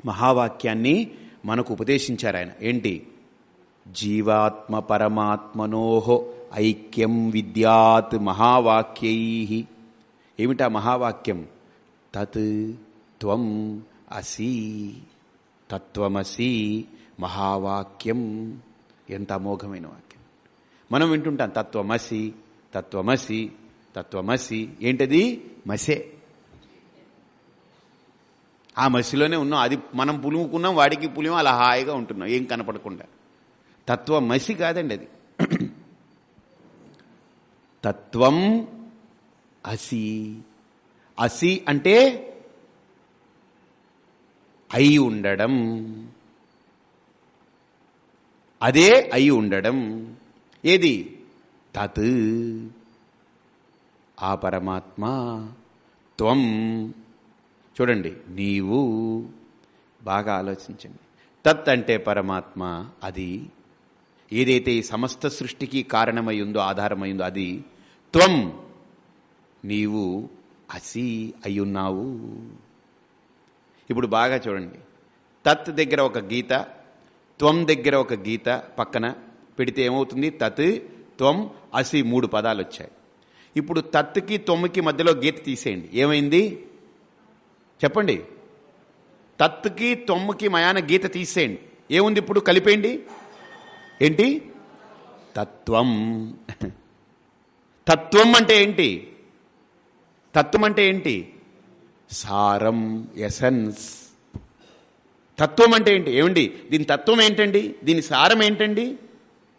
Speaker 1: మహావాక్యాన్ని మనకు ఉపదేశించారు ఆయన. ఏంటి? జీవాత్మ పరమాత్మనోహో ఐక్యం విద్యాత్ మహావాక్యై. ఏమిటా మహావాక్యం? తత్ త్వం అసి తత్వమసి మహావాక్యం. ఎంత అమోఘమైన వాక్యం. మనం వింటుంటాం తత్వమసి తత్వమసి తత్వమసి. ఏంటది? మసే. ఆ మసిలోనే ఉన్నాం. అది మనం పులుముకున్నాం వాడికి పులిం అలా హాయిగా ఉంటున్నాం. ఏం కనపడకుండా. తత్వమసి కాదండి అది. తత్వం అసి. అసి అంటే అయి ఉండడం. అదే అయి ఉండడం. ఏది? తత్. ఆ పరమాత్మ త్వం. చూడండి నీవు. బాగా ఆలోచించండి. తత్ అంటే పరమాత్మ అది. ఏదైతే ఈ సమస్త సృష్టికి కారణమై ఉందో ఆధారమైందో అది త్వం. నీవు అసి అయ్యున్నావు. ఇప్పుడు బాగా చూడండి. తత్ దగ్గర ఒక గీత త్వం దగ్గర ఒక గీత పక్కన పెడితే ఏమవుతుంది? తత్ త్వం అసి మూడు పదాలు వచ్చాయి ఇప్పుడు తత్కి తొమ్మికి మధ్యలో గీత తీసేయండి. ఏమైంది? చెప్పండి. తత్తుకి తొమ్ముకి మయాన గీత తీసేయండి. ఏముంది ఇప్పుడు? కలిపేయండి. ఏంటి? తత్వం. తత్వం అంటే ఏంటి? తత్వం అంటే ఏంటి? సారం ఎసెన్స్. తత్వం అంటే ఏంటి? ఏమండి? దీని తత్వం ఏంటండి? దీని సారం ఏంటండి?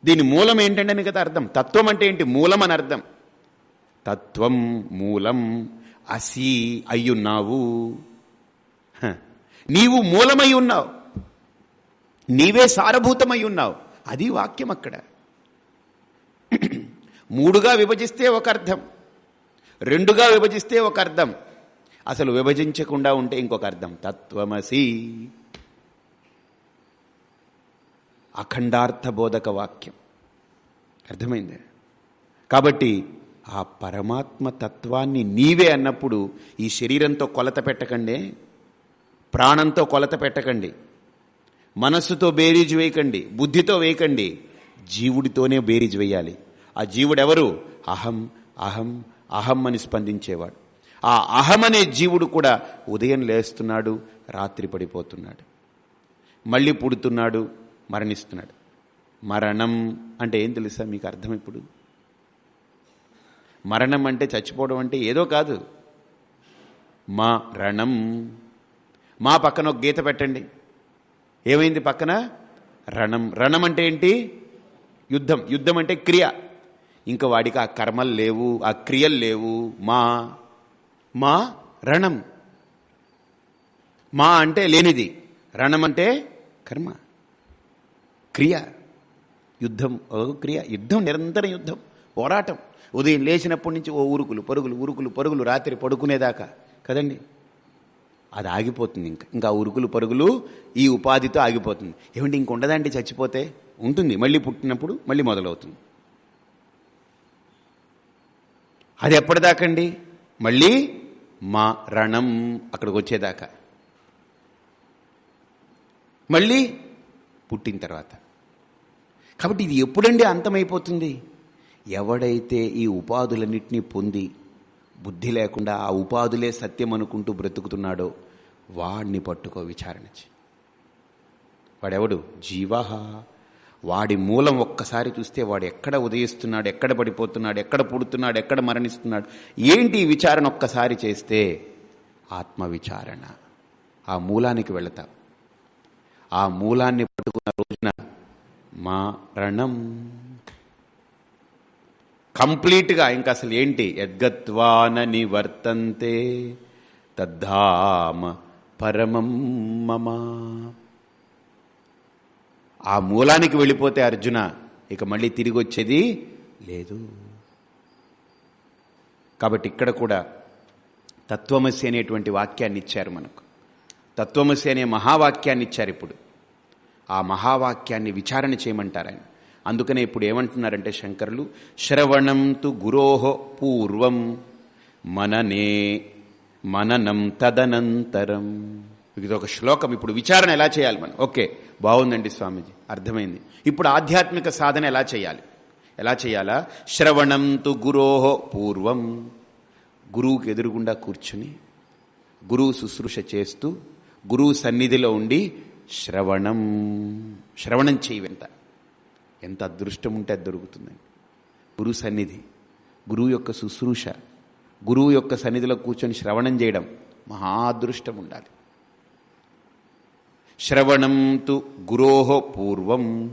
Speaker 1: దీని మూలం ఏంటండి అని కదా అర్థం. తత్వం అంటే ఏంటి? మూలం అని అర్థం. తత్వం మూలం అసి అయ్యున్నావు. హ. నీవు మూలమై ఉన్నావు. నీవే సారభూతమై ఉన్నావు. అది వాక్యం అక్కడ. మూడుగా విభజిస్తే ఒక అర్థం. రెండుగా విభజిస్తే ఒక అర్థం. అసలు విభజించకుండా ఉంటే ఇంకొక అర్థం. తత్వమసి. అఖండార్థ బోధక వాక్యం. అర్థమైంది? కాబట్టి ఆ పరమాత్మ తత్వాన్ని నీవే అన్నప్పుడు ఈ శరీరంతో కొలత పెట్టకండి. ప్రాణంతో కొలత పెట్టకండి. మనస్సుతో బేరీజు వేయకండి. బుద్ధితో వేయకండి. జీవుడితోనే బేరీజు వేయాలి. ఆ జీవుడెవరు? అహం అహం అహం అని స్పందించేవాడు. ఆ అహం అనే జీవుడు కూడా ఉదయం లేస్తున్నాడు రాత్రి పడిపోతున్నాడు. మళ్ళీ పుడుతున్నాడు మరణిస్తున్నాడు. మరణం అంటే ఏం తెలుసా మీకు అర్థం ఇప్పుడు? మరణం అంటే చచ్చిపోవడం అంటే ఏదో కాదు. మా రణం మా పక్కన ఒక గీత పెట్టండి. ఏమైంది పక్కన? రణం. రణం అంటే ఏంటి? యుద్ధం. యుద్ధం అంటే క్రియ. ఇంకా వాడికి ఆ కర్మలు లేవు ఆ క్రియలు లేవు. మా మా రణం. మా అంటే లేనిది. రణం అంటే కర్మ. క్రియ. యుద్ధం. ఓ క్రియ. యుద్ధం నిరంతరం యుద్ధం. పోరాటం. ఉదయం లేచినప్పటి నుంచి ఓ ఉరుకులు పరుగులు ఉరుకులు పరుగులు రాత్రి పడుకునేదాకా. కదండి? అది ఆగిపోతుంది ఇంకా. ఇంకా ఉరుకులు పరుగులు ఈ ఉపాధితో ఆగిపోతుంది. ఏమంటే ఇంక ఉండదండి చచ్చిపోతే? ఉంటుంది. మళ్ళీ పుట్టినప్పుడు మళ్ళీ మొదలవుతుంది. అది ఎప్పటిదాకండి? మళ్ళీ మా రణం అక్కడికి వచ్చేదాకా మళ్ళీ పుట్టిన తర్వాత. కాబట్టి ఇది ఎప్పుడండి అంతమైపోతుంది? ఎవడైతే ఈ ఉపాధులన్నింటినీ పొంది బుద్ధి లేకుండా ఆ ఉపాధులే సత్యం అనుకుంటూ బ్రతుకుతున్నాడో వాడిని పట్టుకో విచారణ చెయ్యి. వాడెవడు? జీవహ. వాడి మూలం ఒక్కసారి చూస్తే వాడు ఎక్కడ ఉదయిస్తున్నాడు ఎక్కడ పడిపోతున్నాడు ఎక్కడ పుడుతున్నాడు ఎక్కడ మరణిస్తున్నాడు ఏంటి ఈ విచారణ ఒక్కసారి చేస్తే? ఆత్మ విచారణ ఆ మూలానికి వెళతాం. ఆ మూలాన్ని పట్టుకున్న రోజున మరణం. కంప్లీట్గా ఇంకా అసలు ఏంటి? యద్గత్వాన నివర్తంతే తద్ధామ పరమం మమ. ఆ మూలానికి వెళ్ళిపోతే అర్జున ఇక మళ్ళీ తిరిగి వచ్చేది లేదు. కాబట్టి ఇక్కడ కూడా తత్వమసి అనేటువంటి వాక్యాన్ని ఇచ్చారు మనకు. తత్వమసి అనే మహావాక్యాన్ని ఇచ్చారు ఇప్పుడు. ఆ మహావాక్యాన్ని విచారణ చేయమంటారు ఆయన. అందుకనే ఇప్పుడు ఏమంటున్నారంటే శంకరులు శ్రవణం తు గురోహ పూర్వం మననే మననం తదనంతరం. ఇది ఒక శ్లోకం. ఇప్పుడు విచారణ ఎలా చేయాలి మనం? ఓకే బాగుందండి స్వామీజీ అర్థమైంది. ఇప్పుడు ఆధ్యాత్మిక సాధన ఎలా చేయాలి? ఎలా చేయాలా? శ్రవణం తు గురోహో పూర్వం గురువుకి ఎదురుగుండా కూర్చుని గురువు శుశ్రూష చేస్తూ గురువు సన్నిధిలో ఉండి శ్రవణం శ్రవణం చేయి ఎంత అదృష్టం ఉంటే అది దొరుకుతుందండి. గురువు సన్నిధి గురువు యొక్క శుశ్రూష గురువు యొక్క సన్నిధిలో కూర్చొని శ్రవణం చేయడం మహా అదృష్టం ఉండాలి. శ్రవణం తు గురోహ పూర్వం.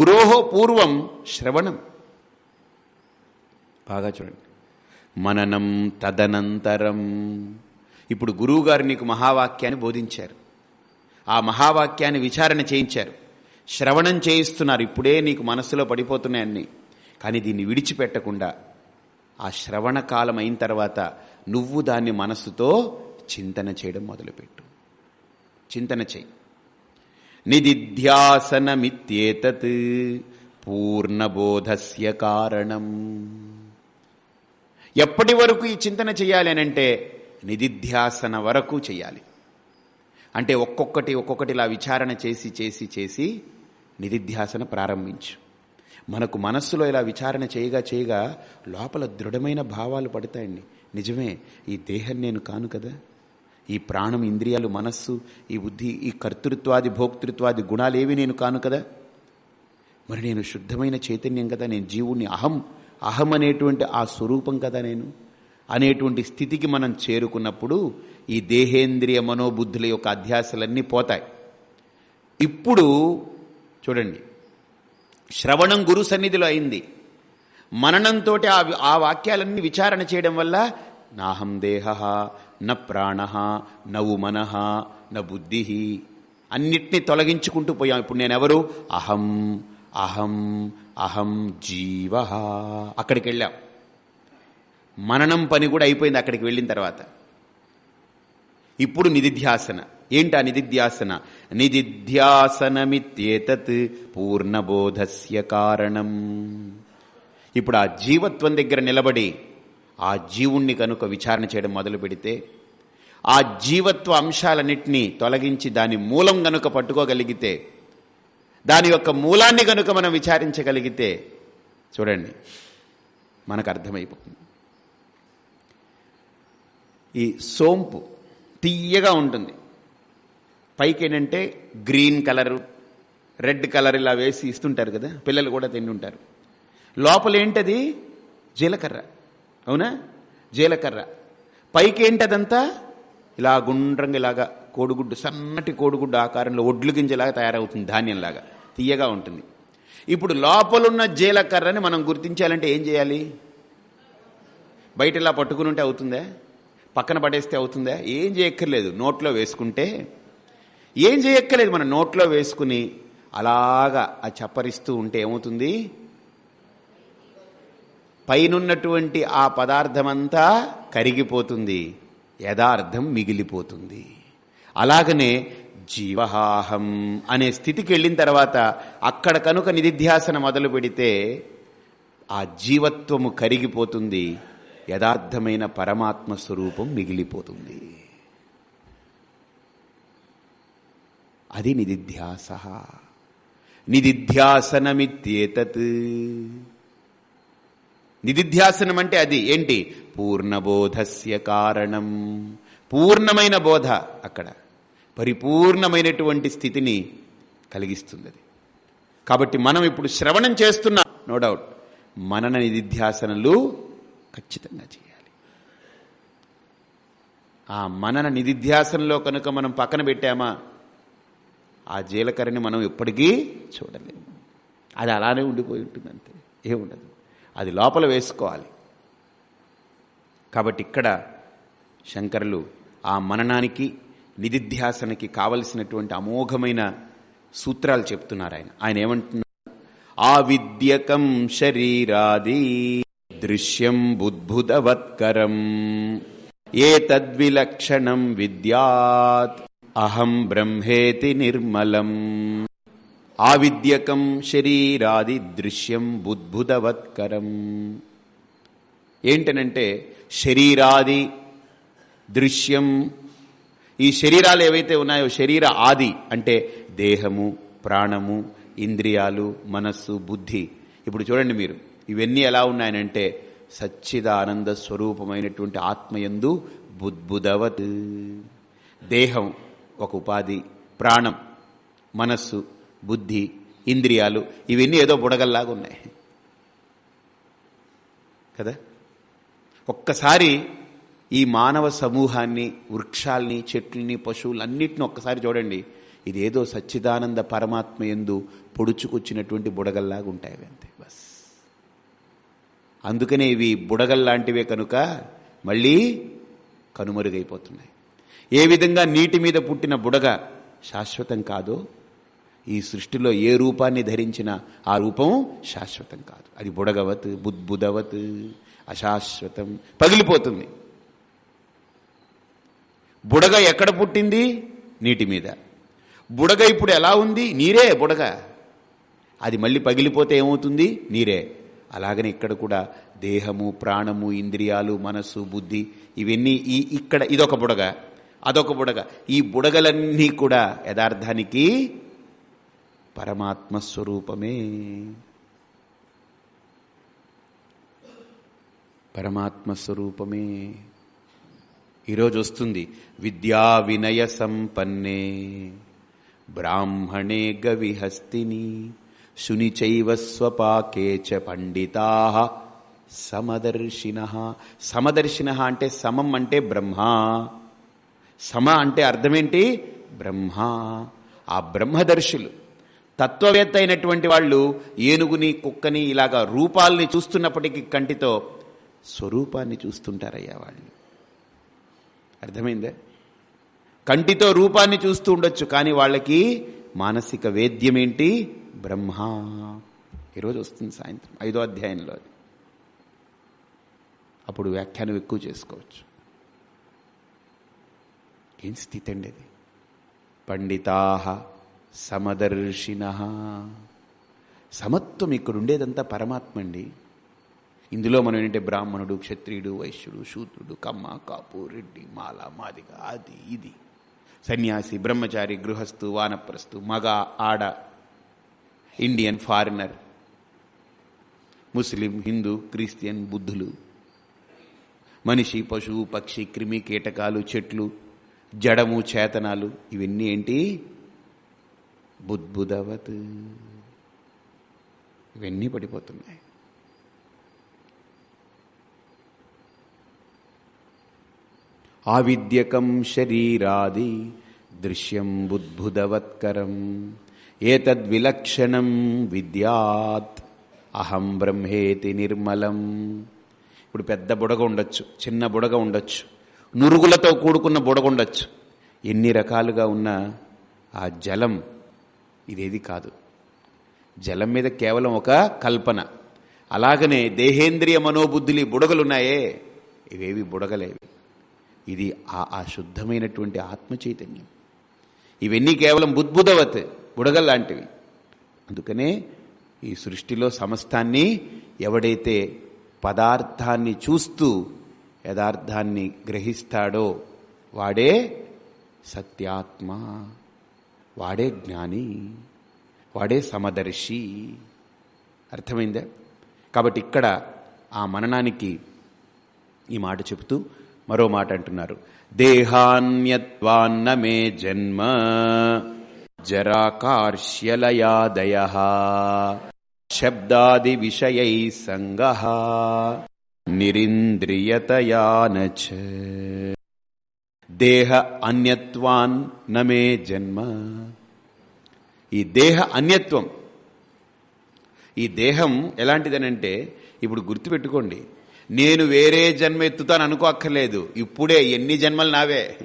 Speaker 1: గురోహ పూర్వం శ్రవణం. బాగా చూడండి. మననం తదనంతరం. ఇప్పుడు గురువుగారు నీకు మహావాక్యాన్ని బోధించారు. ఆ మహావాక్యాన్ని విచారణ చేయించారు. శ్రవణం చేయిస్తున్నారు. ఇప్పుడే నీకు మనస్సులో పడిపోతున్నాయన్నీ కానీ దీన్ని విడిచిపెట్టకుండా ఆ శ్రవణ కాలం అయిన తర్వాత నువ్వు దాన్ని మనస్సుతో చింతన చేయడం మొదలుపెట్టు. చింతన చెయ్యి నిదిధ్యాసనమిత్యేతత్ పూర్ణబోధస్య కారణం. ఎప్పటి వరకు ఈ చింతన చేయాలి అంటే నిదిధ్యాసన వరకు చేయాలి. అంటే ఒక్కొక్కటి ఒక్కొక్కటి ఇలా విచారణ చేసి చేసి చేసి నిదిధ్యాసన ప్రారంభించు. మనకు మనస్సులో ఇలా విచారణ చేయగా చేయగా లోపల దృఢమైన భావాలు పడతాయండి. నిజమే ఈ దేహం నేను కాను కదా? ఈ ప్రాణం ఇంద్రియాలు మనస్సు ఈ బుద్ధి ఈ కర్తృత్వాది భోక్తృత్వాది గుణాలేవి నేను కాను కదా? మరి నేను శుద్ధమైన చైతన్యం కదా? నేను జీవుణ్ణి అహం అహం అనేటువంటి ఆ స్వరూపం కదా నేను? అనేటువంటి స్థితికి మనం చేరుకున్నప్పుడు ఈ దేహేంద్రియ మనోబుద్ధుల యొక్క అధ్యాసలన్నీ పోతాయి. ఇప్పుడు చూడండి. శ్రవణం గురు సన్నిధిలో అయింది. మననంతో ఆ ఆ వాక్యాలన్నీ విచారణ చేయడం వల్ల నాహం దేహ న ప్రాణ నవు మన న బుద్ధి. అన్నిటినీ తొలగించుకుంటూ పోయాం. ఇప్పుడు నేనెవరు? అహం అహం అహం జీవ. అక్కడికి వెళ్ళాం మననం పని కూడా అయిపోయింది అక్కడికి వెళ్ళిన తర్వాత. ఇప్పుడు నిధిధ్యాసన. ఏంటా నిధిధ్యాసన? నిధిధ్యాసనమిత్యేతత్ పూర్ణబోధస్య కారణం. ఇప్పుడు ఆ జీవత్వం దగ్గర నిలబడి ఆ జీవుణ్ణి కనుక విచారణ చేయడం మొదలు పెడితే ఆ జీవత్వ అంశాలన్నింటినీ తొలగించి దాని మూలం గనుక పట్టుకోగలిగితే దాని యొక్క మూలాన్ని గనుక మనం విచారించగలిగితే చూడండి మనకు అర్థమైపోతుంది ఈ సోంపు తీయగా ఉంటుంది. పైకి ఏంటంటే గ్రీన్ కలరు రెడ్ కలర్ ఇలా వేసి ఇస్తుంటారు కదా పిల్లలు కూడా తిండి ఉంటారు లోపల ఏంటది జీలకర్ర. అవునా? జీలకర్ర. పైకి ఏంటదంతా ఇలా గుండ్రంగా ఇలాగా కోడిగుడ్డు సన్నటి కోడిగుడ్డు ఆకారంలో ఒడ్లు గింజలాగా తయారవుతుంది ధాన్యంలాగా. తీయగా ఉంటుంది. ఇప్పుడు లోపలున్న జీలకర్రని మనం గుర్తించాలంటే ఏం చేయాలి? బయట ఇలా పట్టుకుని ఉంటే అవుతుందా? పక్కన పడేస్తే అవుతుందా? ఏం చేయక్కర్లేదు. నోట్లో వేసుకుంటే. ఏం చేయక్కర్లేదు. మనం నోట్లో వేసుకుని అలాగా ఆ చప్పరిస్తూ ఉంటే ఏమవుతుంది? పైనున్నటువంటి ఆ పదార్థమంతా కరిగిపోతుంది. యథార్థం మిగిలిపోతుంది. అలాగనే జీవహాహం అనే స్థితికి వెళ్ళిన తర్వాత అక్కడ కనుక నిధిధ్యాసన మొదలు పెడితే ఆ జీవత్వము కరిగిపోతుంది. యథార్థమైన పరమాత్మ స్వరూపం మిగిలిపోతుంది. అది నిధిధ్యాస. నిధిధ్యాసనమిత్యేతత్. నిధిధ్యాసనం అంటే అది ఏంటి? పూర్ణబోధస్య కారణం. పూర్ణమైన బోధ అక్కడ. పరిపూర్ణమైనటువంటి స్థితిని కలిగిస్తుంది అది కాబట్టి మనం ఇప్పుడు శ్రవణం చేస్తున్నాం నో డౌట్ మనన నిధిధ్యాసనలు ఖచ్చితంగా చేయాలి. ఆ మనన నిధిధ్యాసనలో కనుక మనం పక్కన పెట్టామా ఆ జీలకర్రని మనం ఎప్పటికీ చూడలేము. అది అలానే ఉండిపోయి ఉంటుంది అంతే ఏముండదు. అది లోపల వేసుకోవాలి. కాబట్టి ఇక్కడ శంకరులు ఆ మననానికి నిధిధ్యాసనకి కావలసినటువంటి అమోఘమైన సూత్రాలు చెప్తున్నారు ఆయన. ఆయన ఏమంటున్నారు? ఆ విద్యకం శరీరాది దృశ్యం బుద్భుతవత్కరం ఏ తద్విలక్షణం విద్యాత్ అహం బ్రహ్మేతి నిర్మలం. ఆవిద్యకం శరీరాది దృశ్యం బుద్భుతవత్కరం ఏంటనంటే శరీరాది దృశ్యం ఈ శరీరాలు ఏవైతే ఉన్నాయో శరీర ఆది అంటే దేహము ప్రాణము ఇంద్రియాలు మనస్సు బుద్ధి. ఇప్పుడు చూడండి మీరు ఇవన్నీ ఎలా ఉన్నాయనంటే సచ్చిదానంద స్వరూపమైనటువంటి ఆత్మయందు బుద్భుదవత్ దేహం ఒక ఉపాధి ప్రాణం మనస్సు బుద్ధి ఇంద్రియాలు ఇవన్నీ ఏదో బుడగల్లాగా ఉన్నాయి కదా? ఒక్కసారి ఈ మానవ సమూహాన్ని వృక్షాల్ని చెట్లని పశువులన్నిటిని ఒక్కసారి చూడండి. ఇదేదో సచ్చిదానంద పరమాత్మ ఎందు పొడుచుకొచ్చినటువంటి బుడగల్లాగా ఉంటాయి అంతే బస్. అందుకనే ఇవి బుడగల్లాంటివే కనుక మళ్ళీ కనుమరుగైపోతున్నాయి. ఏ విధంగా నీటి మీద పుట్టిన బుడగ శాశ్వతం కాదో ఈ సృష్టిలో ఏ రూపాన్ని ధరించినా ఆ రూపం శాశ్వతం కాదు. అది బుడగవత్ బుద్బుదవత్ అశాశ్వతం. పగిలిపోతుంది. బుడగ ఎక్కడ పుట్టింది? నీటి మీద. బుడగ ఇప్పుడు ఎలా ఉంది? నీరే బుడగ. అది మళ్ళీ పగిలిపోతే ఏమవుతుంది? నీరే. అలాగనే ఇక్కడ కూడా దేహము ప్రాణము ఇంద్రియాలు మనస్సు బుద్ధి ఇవన్నీ ఈ ఇక్కడ ఇదొక బుడగ. అదొక బుడగ. ఈ బుడగలన్నీ కూడా యథార్థానికి పరమాత్మ స్వరూపమే పరమాత్మ స్వరూపమే ఈరోజు వస్తుంది విద్యా వినయ సంపన్నే బ్రాహ్మణే గవిహస్తిని శునిచైవ స్వపాకే చ పండితా సమదర్శిన. సమదర్శిన అంటే సమం అంటే బ్రహ్మ. సమ అంటే అర్థమేంటి? బ్రహ్మ. ఆ బ్రహ్మదర్శులు. తత్వవేత్త అయినటువంటి వాళ్ళు ఏనుగుని కుక్కని ఇలాగా రూపాల్ని చూస్తున్నప్పటికీ కంటితో స్వరూపాన్ని చూస్తుంటారయ్యా వాళ్ళు. అర్థమైందే? కంటితో రూపాన్ని చూస్తూ ఉండొచ్చు కానీ వాళ్ళకి మానసిక వేద్యం ఏంటి బ్రహ్మ. ఈరోజు వస్తుంది సాయంత్రం ఐదో అధ్యాయంలో అది. అప్పుడు వ్యాఖ్యానం ఎక్కువ చేసుకోవచ్చు. ఏం స్థితి అండి అది? పండితా సమదర్శిన. సమత్వం ఇక్కడ ఉండేదంతా పరమాత్మ అండి ఇందులో మనం ఏంటంటే బ్రాహ్మణుడు క్షత్రియుడు వైశ్యుడు శూద్రుడు కమ్మ కాపు రెడ్డి మాల మాదిగ అది ఇది. సన్యాసి బ్రహ్మచారి గృహస్థు వానప్రస్థు మగ ఆడ Indian foreigner Muslim Hindu Christian బుద్ధులు మనిషి పశువు పక్షి క్రిమి కీటకాలు చెట్లు జడము చేతనాలు ఇవన్నీ ఏంటి? బుద్భుదవత్ ఇవన్నీ పడిపోతున్నాయి. ఆవిద్యకం శరీరాది దృశ్యం బుద్భుదవత్కరం ఏతద్విలక్షణం విద్యాత్ అహం బ్రహ్మేతి నిర్మలం. ఇప్పుడు పెద్ద బుడగ ఉండొచ్చు చిన్న బుడగ ఉండొచ్చు నురుగులతో కూడుకున్న బుడగ ఉండొచ్చు. ఎన్ని రకాలుగా ఉన్న ఆ జలం ఇదేది కాదు. జలం మీద కేవలం ఒక కల్పన. అలాగనే దేహేంద్రియ మనోబుద్ధులు బుడగలున్నాయే. ఇవేవి బుడగలేవి. ఇది ఆ అశుద్ధమైనటువంటి శుద్ధమైనటువంటి ఆత్మ చైతన్యం. ఇవన్నీ కేవలం బుద్భుదవత్ బుడగల్లాంటివి అందుకనే ఈ సృష్టిలో సమస్తాన్ని ఎవడైతే పదార్థాన్ని చూస్తూ యథార్థాన్ని గ్రహిస్తాడో వాడే సత్యాత్మ. వాడే జ్ఞాని వాడే సమదర్శి. అర్థమైందా? కాబట్టి ఇక్కడ ఆ మననానికి ఈ మాట చెబుతూ మరో మాట అంటున్నారు. దేహాన్యత్వాన్న మే జన్మ జరాకార్ష్యలయాదయ శబ్దాది విషయై సంగ నిరింద్రియతయానచ దేహ అన్యత్వాన్ నమే జన్మ. ఈ దేహ అన్యత్వం ఈ దేహం ఎలాంటిదనంటే ఇప్పుడు గుర్తుపెట్టుకోండి నేను వేరే జన్మ ఎత్తుతాను అనుకోక్కర్లేదు ఇప్పుడే ఎన్ని జన్మలు నావే.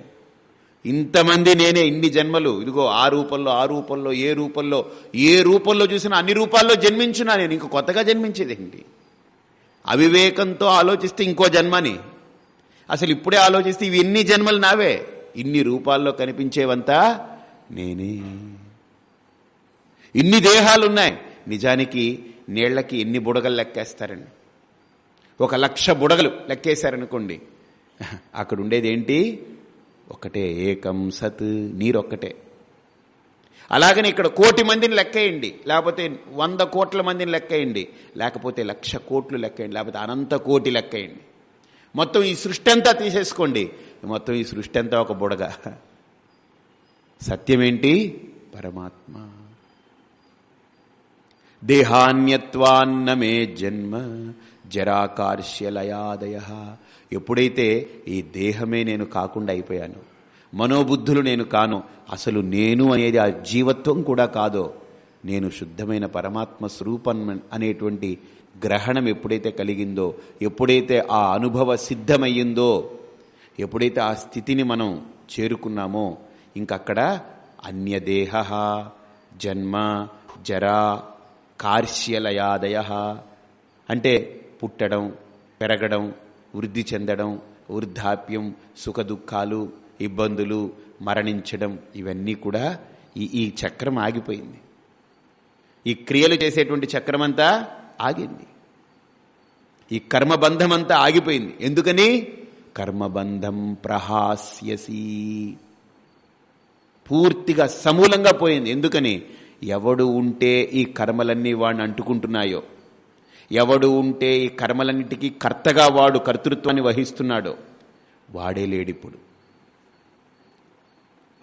Speaker 1: ఇంతమంది నేనే ఇన్ని జన్మలు ఇదిగో ఆ రూపంలో ఆ రూపంలో ఏ రూపంలో ఏ రూపంలో చూసినా అన్ని రూపాల్లో జన్మించున్నా నేను ఇంక కొత్తగా జన్మించేదేంటి? అవివేకంతో ఆలోచిస్తే ఇంకో జన్మని. అసలు ఇప్పుడే ఆలోచిస్తే ఇవి ఎన్ని జన్మలు నావే? ఇన్ని రూపాల్లో కనిపించేవంతా నేనే. ఇన్ని దేహాలున్నాయి. నిజానికి నీళ్ళకి ఎన్ని బుడగలు లెక్కేస్తారండి? ఒక లక్ష బుడగలు లెక్కేశారనుకోండి. అక్కడ ఉండేది ఏంటి ఒకటే ఏకం సత్ నీరొక్కటే. అలాగని ఇక్కడ కోటి మందిని లెక్కేయండి. లేకపోతే వంద కోట్ల మందిని లెక్కేయండి. లేకపోతే లక్ష కోట్లు లెక్కేయండి. లేకపోతే అనంత కోటి లెక్కేయండి. మొత్తం ఈ సృష్టి అంతా తీసేసుకోండి. మొత్తం ఈ సృష్టి అంతా ఒక బుడగ. సత్యమేంటి? పరమాత్మ. దేహాన్యత్వాన్న మే జన్మ జరాకార్ష్యలయాదయ. ఎప్పుడైతే ఈ దేహమే నేను కాకుండా అయిపోయాను మనోబుద్ధులు నేను కాను అసలు నేను అనేది ఆ జీవత్వం కూడా కాదో నేను శుద్ధమైన పరమాత్మ స్వరూపం అనేటువంటి గ్రహణం ఎప్పుడైతే కలిగిందో ఎప్పుడైతే ఆ అనుభవ సిద్ధమయ్యిందో ఎప్పుడైతే ఆ స్థితిని మనం చేరుకున్నామో ఇంకక్కడ అన్యదేహ జన్మ జరా కార్శ్యలయాదయ అంటే పుట్టడం పెరగడం వృద్ధి చెందడం వృద్ధాప్యం సుఖదుఖాలు ఇబ్బందులు మరణించడం ఇవన్నీ కూడా ఈ ఈ చక్రం ఆగిపోయింది. ఈ క్రియలు చేసేటువంటి చక్రం అంతా ఆగింది. ఈ కర్మబంధం అంతా ఆగిపోయింది. ఎందుకని? కర్మబంధం ప్రహాస్యసి. పూర్తిగా సమూలంగా పోయింది. ఎందుకని? ఎవడు ఉంటే ఈ కర్మలన్నీ వాడిని అంటుకుంటున్నాయో. ఎవడు ఉంటే ఈ కర్మలన్నిటికీ కర్తగా వాడు కర్తృత్వాన్ని వహిస్తున్నాడో. వాడే లేడు ఇప్పుడు.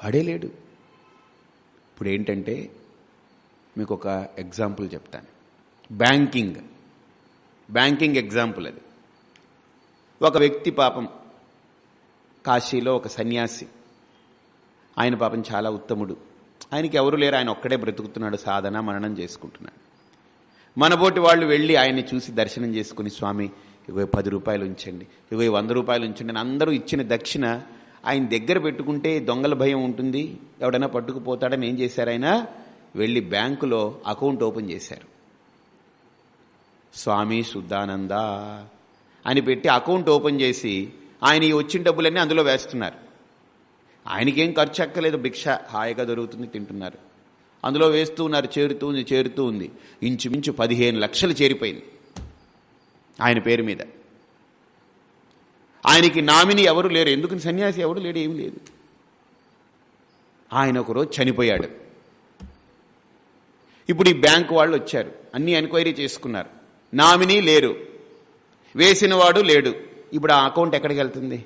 Speaker 1: వాడే లేడు. ఇప్పుడు ఏంటంటే మీకు ఒక ఎగ్జాంపుల్ చెప్తాను. బ్యాంకింగ్. బ్యాంకింగ్ ఎగ్జాంపుల్ అది. ఒక వ్యక్తి పాపం కాశీలో ఒక సన్యాసి. ఆయన పాపం చాలా ఉత్తముడు. ఆయనకి ఎవరు లేరు ఆయన ఒక్కడే బ్రతుకుతున్నాడు సాధన మననం చేసుకుంటున్నాడు. మనబోటి వాళ్ళు వెళ్ళి ఆయన్ని చూసి దర్శనం చేసుకుని స్వామి ఇగో పది రూపాయలు ఉంచండి ఇగో వంద రూపాయలు ఉంచండి అని అందరూ ఇచ్చిన దక్షిణ ఆయన దగ్గర పెట్టుకుంటే దొంగల భయం ఉంటుంది. ఎవడైనా పట్టుకుపోతాడని ఏం చేశారు ఆయన? వెళ్ళి బ్యాంకులో అకౌంట్ ఓపెన్ చేశారు. స్వామి శుద్ధానంద అని పెట్టి అకౌంట్ ఓపెన్ చేసి ఆయన ఈ వచ్చిన డబ్బులన్నీ అందులో వేస్తున్నారు. ఆయనకేం ఖర్చు ఎక్కలేదు భిక్ష హాయిగా దొరుకుతుంది తింటున్నారు. అందులో వేస్తూ ఉన్నారు చేరుతూ ఉంది చేరుతూ ఉంది. ఇంచుమించు పదిహేను లక్షలు చేరిపోయింది ఆయన పేరు మీద. ఆయనకి నామిని ఎవరు లేరు ఎందుకు సన్యాసి ఎవరు లేడు ఏమి లేదు. ఆయన ఒకరోజు చనిపోయాడు. ఇప్పుడు ఈ బ్యాంకు వాళ్ళు వచ్చారు అన్ని ఎంక్వైరీ చేసుకున్నారు. నామినీ లేరు. వేసినవాడు లేడు. ఇప్పుడు ఆ అకౌంట్ ఎక్కడికి వెళ్తుంది?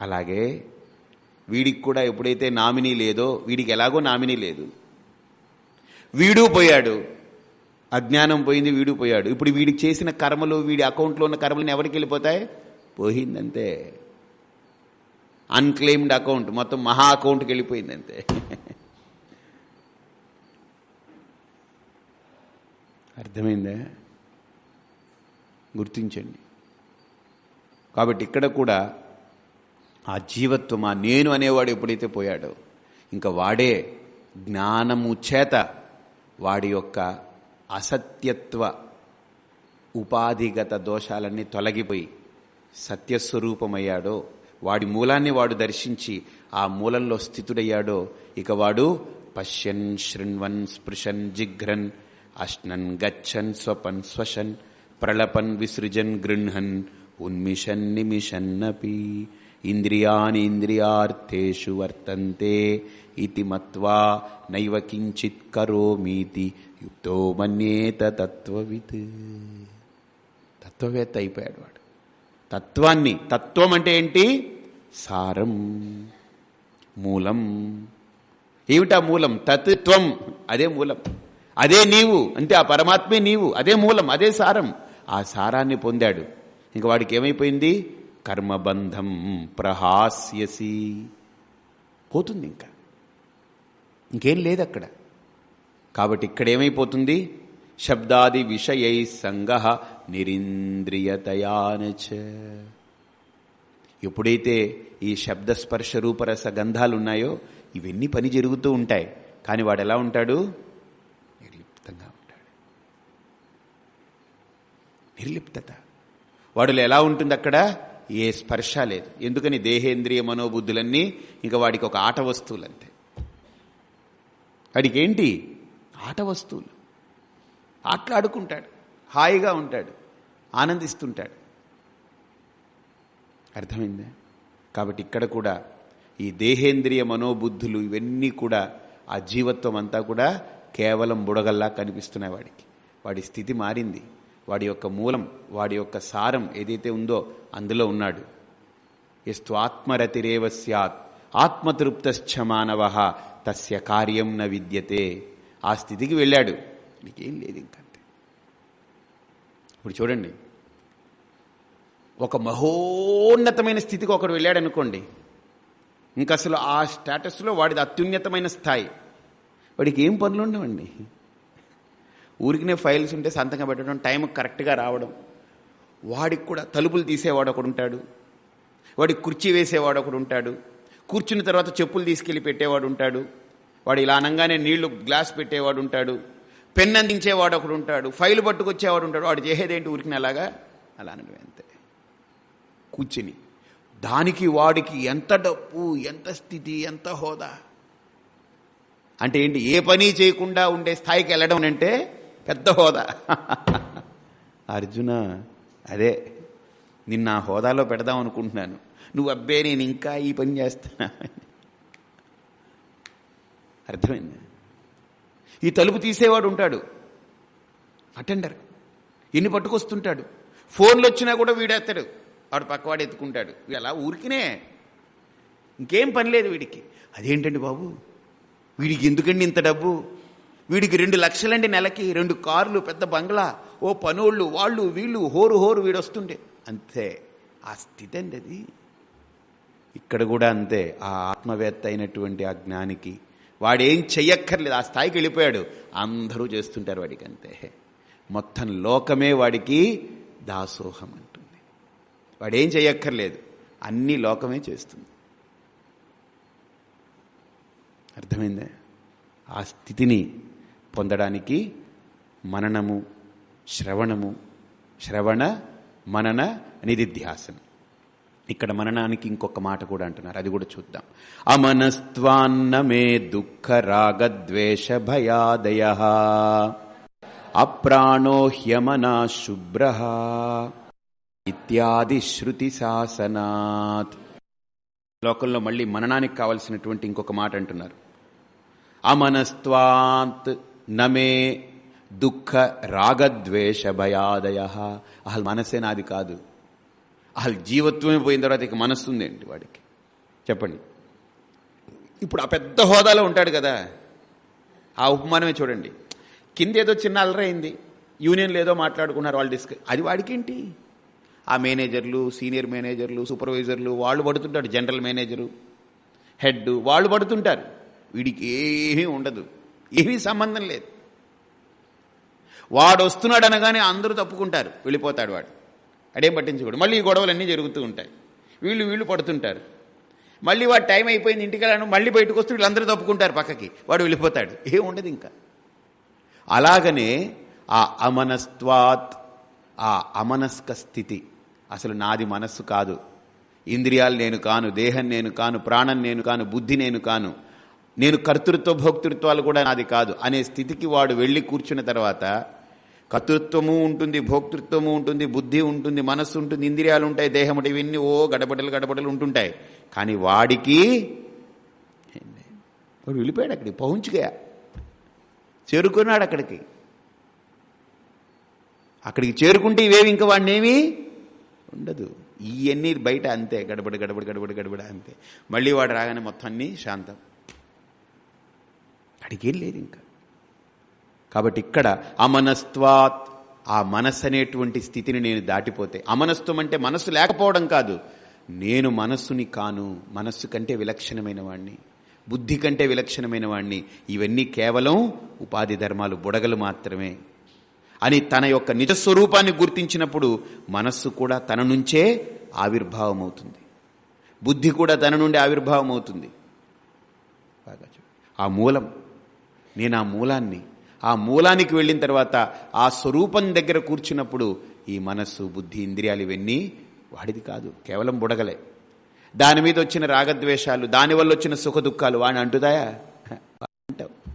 Speaker 1: అలాగే వీడికి కూడా ఎప్పుడైతే నామినీ లేదో వీడికి ఎలాగో నామినీ లేదు. వీడు పోయాడు. అజ్ఞానం పోయింది వీడు పోయాడు. ఇప్పుడు వీడికి చేసిన కర్మలు వీడి అకౌంట్లో ఉన్న కర్మలను ఎవరికి వెళ్ళిపోతాయి? పోయిందంతే. అన్క్లెయిమ్డ్ అకౌంట్ మొత్తం మహా అకౌంట్కి వెళ్ళిపోయిందంతే. అర్థమైందా? గుర్తించండి. కాబట్టి ఇక్కడ కూడా ఆ జీవత్వం ఆ నేను అనేవాడు ఎప్పుడైతే పోయాడో ఇంకా వాడే జ్ఞానము చేత వాడి యొక్క అసత్యత్వ ఉపాధిగత దోషాలన్నీ తొలగిపోయి సత్యస్వరూపమయ్యాడో వాడి మూలాన్ని వాడు దర్శించి ఆ మూలంలో స్థితుడయ్యాడో ఇక వాడు పశ్యన్ శృణ్వన్ స్పృశన్ జిఘ్రన్ అశ్నన్ గచ్చన్ స్వపన్ స్వశన్ ప్రళపన్ విసృజన్ గృహన్ ఉన్మిషన్ నిమిషన్నపి ఇంద్రియాని ఇంద్రియార్థేషు వర్తంతే ఇతి మత్వా నైవ కించిత్ కరోమీతి యుక్తో మన్యేత తత్వవిత్. తత్వవేత్త అయిపోయాడు వాడు. తత్వాన్ని తత్వం అంటే ఏంటి? సారం మూలం. ఏమిటా మూలం? తత్వం అదే మూలం. అదే నీవు. అంటే ఆ పరమాత్మే నీవు. అదే మూలం అదే సారం. ఆ సారాన్ని పొందాడు. ఇంక వాడికి ఏమైపోయింది? కర్మబంధం ప్రహాస్యసి. పోతుంది ఇంకా. ఇంకేం లేదు అక్కడ కాబట్టి ఇక్కడ ఏమైపోతుంది? శబ్దాది విషయై సంగ నిరింద్రియతయానచ. ఎప్పుడైతే ఈ శబ్దస్పర్శ రూపరస గంధాలు ఉన్నాయో ఇవన్నీ పని జరుగుతూ ఉంటాయి. కానీ వాడు ఎలా ఉంటాడు నిర్లిప్తంగా ఉంటాడు నిర్లిప్తత. వాడిలో ఎలా ఉంటుంది అక్కడ? ఏ స్పర్శ లేదు. ఎందుకని దేహేంద్రియ మనోబుద్ధులన్నీ ఇంకా వాడికి ఒక ఆట వస్తువులు అంతే వాడికి ఏంటి ఆట వస్తువులు. ఆటలాడుకుంటాడు. హాయిగా ఉంటాడు. ఆనందిస్తుంటాడు. అర్థమైందా? కాబట్టి ఇక్కడ కూడా ఈ దేహేంద్రియ మనోబుద్ధులు ఇవన్నీ కూడా ఆ జీవత్వం అంతా కూడా కేవలం బుడగల్లా కనిపిస్తున్నాయి వాడికి. వాడి స్థితి మారింది. వాడి యొక్క మూలం వాడి యొక్క సారం ఏదైతే ఉందో అందులో ఉన్నాడు. ఎస్తు ఆత్మరతిరేవ సత్ ఆత్మతృప్తశ్చ మానవ తస్య కార్యం న విద్యతే. ఆ స్థితికి వెళ్ళాడు. నీకేం లేదు ఇంకంతే ఇప్పుడు చూడండి. ఒక మహోన్నతమైన స్థితికి ఒకడు వెళ్ళాడు అనుకోండి ఇంకా అసలు ఆ స్టేటస్లో వాడిది అత్యున్నతమైన స్థాయి. వాడికి ఏం పనులు ఉండవండి? ఊరికినే ఫైల్స్ ఉంటే సంతకం పెట్టడం టైం కరెక్ట్గా రావడం. వాడికి కూడా తలుపులు తీసేవాడు ఒకడు ఉంటాడు. వాడికి కుర్చీ వేసేవాడు ఒకడు ఉంటాడు. కూర్చున్న తర్వాత చెప్పులు తీసుకెళ్ళి పెట్టేవాడు ఉంటాడు. వాడు ఇలా అనగానే నీళ్ళు గ్లాస్ పెట్టేవాడు ఉంటాడు. పెన్ అందించేవాడు ఒకడు ఉంటాడు. ఫైల్ పట్టుకొచ్చేవాడు ఉంటాడు. వాడు చేసేదేంటి ఊరికిన అలాగా? అలా అనడం అంతే. కూర్చుని. దానికి వాడికి ఎంత డబ్బు ఎంత స్థితి ఎంత హోదా? అంటే ఏంటి? ఏ పని చేయకుండా ఉండే స్థాయికి వెళ్ళడం అంటే పెద్ద హోదా. అర్జున అదే నిన్న ఆ హోదాలో పెడదాం అనుకుంటున్నాను. నువ్వు అబ్బే నేను ఇంకా ఈ పని చేస్తున్నా అర్థమైంది? ఈ తలుపు తీసేవాడు ఉంటాడు. అటెండర్. ఎన్ని పట్టుకొస్తుంటాడు? ఫోన్లు వచ్చినా కూడా వీడేస్తాడు. వాడు పక్కవాడు ఎత్తుకుంటాడు. అలా ఊరికినే. ఇంకేం పని లేదు వీడికి. అదేంటండి బాబు? వీడికి ఎందుకండి ఇంత డబ్బు? వీడికి రెండు లక్షలండి నెలకి రెండు కార్లు పెద్ద బంగ్లా ఓ పనోళ్ళు వాళ్ళు వీళ్ళు హోరు హోరు వీడు వస్తుండే అంతే. ఆ స్థితి అండి అది. ఇక్కడ కూడా అంతే. ఆ ఆత్మవేత్త అయినటువంటి ఆ జ్ఞానికి వాడేం చెయ్యక్కర్లేదు. ఆ స్థాయికి వెళ్ళిపోయాడు. అందరూ చేస్తుంటారు వాడికి అంతే. మొత్తం లోకమే వాడికి దాసోహం అంటుంది. వాడేం చెయ్యక్కర్లేదు. అన్ని లోకమే చేస్తుంది. అర్థమైందే? ఆ స్థితిని పొందడానికి మననము శ్రవణము శ్రవణ మనన నిధిధ్యాసనం. ఇక్కడ మననానికి ఇంకొక మాట కూడా అంటున్నారు. అది కూడా చూద్దాం. అమనస్త్వాన్నమే దుఃఖ రాగద్వేష భయాదయ. అప్రాణో హ్యమనా శుభ్ర. ఇత్యాది శృతి శాసనాత్. లోకంలో మళ్ళీ మననానికి కావలసినటువంటి ఇంకొక మాట అంటున్నారు. అమనస్త్వాత్ నమే దుఃఖ రాగద్వేష భయాదయ అసలు మనసే నాది కాదు. అసలు జీవత్వమే పోయిన తర్వాత ఇక మనస్సు ఉందేంటి వాడికి? చెప్పండి. ఇప్పుడు ఆ పెద్ద హోదాలో ఉంటాడు కదా. ఆ ఉపమానమే చూడండి. కింద ఏదో చిన్న అలరైంది యూనియన్లు ఏదో మాట్లాడుకున్నారు వాళ్ళు డిస్క అది వాడికేంటి? ఆ మేనేజర్లు సీనియర్ మేనేజర్లు సూపర్వైజర్లు వాళ్ళు పడుతుంటారు జనరల్ మేనేజరు హెడ్ వాళ్ళు పడుతుంటారు. వీడికి ఏమీ ఉండదు. ఏమీ సంబంధం లేదు. వాడు వస్తున్నాడు అనగానే అందరూ తప్పుకుంటారు. వెళ్ళిపోతాడు వాడు. అడేం పట్టించుకోడు. మళ్ళీ ఈ గొడవలన్నీ జరుగుతూ ఉంటాయి. వీళ్ళు వీళ్ళు పడుతుంటారు. మళ్ళీ వాడు టైం అయిపోయింది ఇంటికి వెళ్ళాను మళ్ళీ బయటకు వస్తూ వీళ్ళందరూ తప్పుకుంటారు పక్కకి. వాడు వెళ్ళిపోతాడు. ఏముండదు ఉండదు ఇంకా. అలాగనే ఆ అమనస్త్వాత్ ఆ అమనస్క స్థితి అసలు నాది మనస్సు కాదు. ఇంద్రియాలు నేను కాను దేహం నేను కాను ప్రాణం నేను కాను బుద్ధి నేను కాను. నేను కర్తృత్వ భోక్తృత్వాలు కూడా నాది కాదు అనే స్థితికి వాడు వెళ్ళి కూర్చున్న తర్వాత కర్తృత్వము ఉంటుంది భోక్తృత్వము ఉంటుంది బుద్ధి ఉంటుంది మనస్సు ఉంటుంది ఇంద్రియాలు ఉంటాయి దేహం ఇవన్నీ ఓ గడబడలు గడబడలు ఉంటుంటాయి. కానీ వాడికి వాడు వెళ్ళిపోయాడు అక్కడికి పहुంచుగా చేరుకున్నాడు అక్కడికి. అక్కడికి చేరుకుంటే ఇవేవి ఇంకా వాడినేమి ఉండదు. ఇవన్నీ బయట అంతే గడబడి గడబడి గడబడి గడబడి అంతే. మళ్ళీ వాడు రాగానే మొత్తం అన్నీ శాంతం. అడిగేం లేదు ఇంకా. కాబట్టి ఇక్కడ అమనస్త్వాత్ ఆ మనస్సు అనేటువంటి స్థితిని నేను దాటిపోతే అమనస్త్వం అంటే మనస్సు లేకపోవడం కాదు నేను మనస్సుని కాను మనస్సు కంటే విలక్షణమైన వాణ్ణి బుద్ధి కంటే విలక్షణమైన వాణ్ణి ఇవన్నీ కేవలం ఉపాధి ధర్మాలు బుడగలు మాత్రమే. అని తన యొక్క నిజస్వరూపాన్ని గుర్తించినప్పుడు మనస్సు కూడా తన నుంచే ఆవిర్భావం అవుతుంది బుద్ధి కూడా తన నుండి ఆవిర్భావం అవుతుంది బాగా ఆ మూలం నేను ఆ మూలాన్ని ఆ మూలానికి వెళ్ళిన తర్వాత ఆ స్వరూపం దగ్గర కూర్చున్నప్పుడు ఈ మనస్సు బుద్ధి ఇంద్రియాలు ఇవన్నీ వాడిది కాదు కేవలం బుడగలే. దాని మీద వచ్చిన రాగద్వేషాలు దానివల్ల వచ్చిన సుఖ దుఃఖాలు వాడిని అంటుదాయా అంటావు.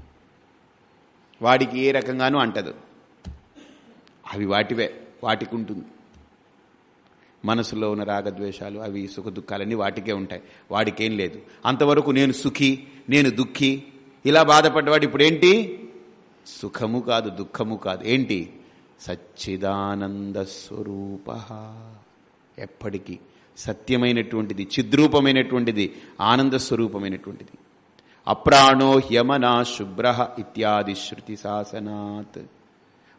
Speaker 1: వాడికి ఏ రకంగానూ అంటదు. అవి వాటివే వాటికి ఉంటుంది. మనసులో ఉన్న రాగద్వేషాలు అవి సుఖ దుఃఖాలన్నీ వాటికే ఉంటాయి. వాడికేం లేదు. అంతవరకు నేను సుఖి నేను దుఃఖి ఇలా బాధపడ్డవాడు ఇప్పుడేంటి? సుఖము కాదు దుఃఖము కాదు. ఏంటి? సచ్చిదానంద స్వరూప. ఎప్పటికీ సత్యమైనటువంటిది చిద్రూపమైనటువంటిది ఆనంద స్వరూపమైనటువంటిది. అప్రాణో హ్యమనా శుభ్ర ఇత్యాది శృతి శాసనాత్.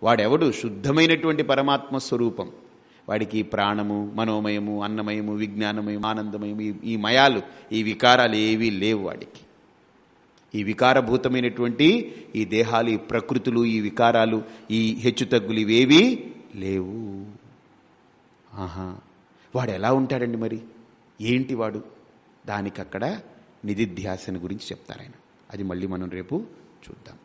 Speaker 1: వాడెవడు? శుద్ధమైనటువంటి పరమాత్మ స్వరూపం. వాడికి ప్రాణము మనోమయము అన్నమయము విజ్ఞానమయం ఆనందమయము ఈ మయాలు ఈ వికారాలు ఏవీ లేవు వాడికి. ఈ వికారభూతమైనటువంటి ఈ దేహాలు ఈ ప్రకృతులు ఈ వికారాలు ఈ హెచ్చుతగ్గులు ఇవేవీ లేవు. ఆహా. వాడు ఎలా ఉంటాడండి మరి? ఏంటి వాడు? దానికి అక్కడ నిధిధ్యాసన గురించి చెప్తారాయన. అది మళ్ళీ మనం రేపు చూద్దాం.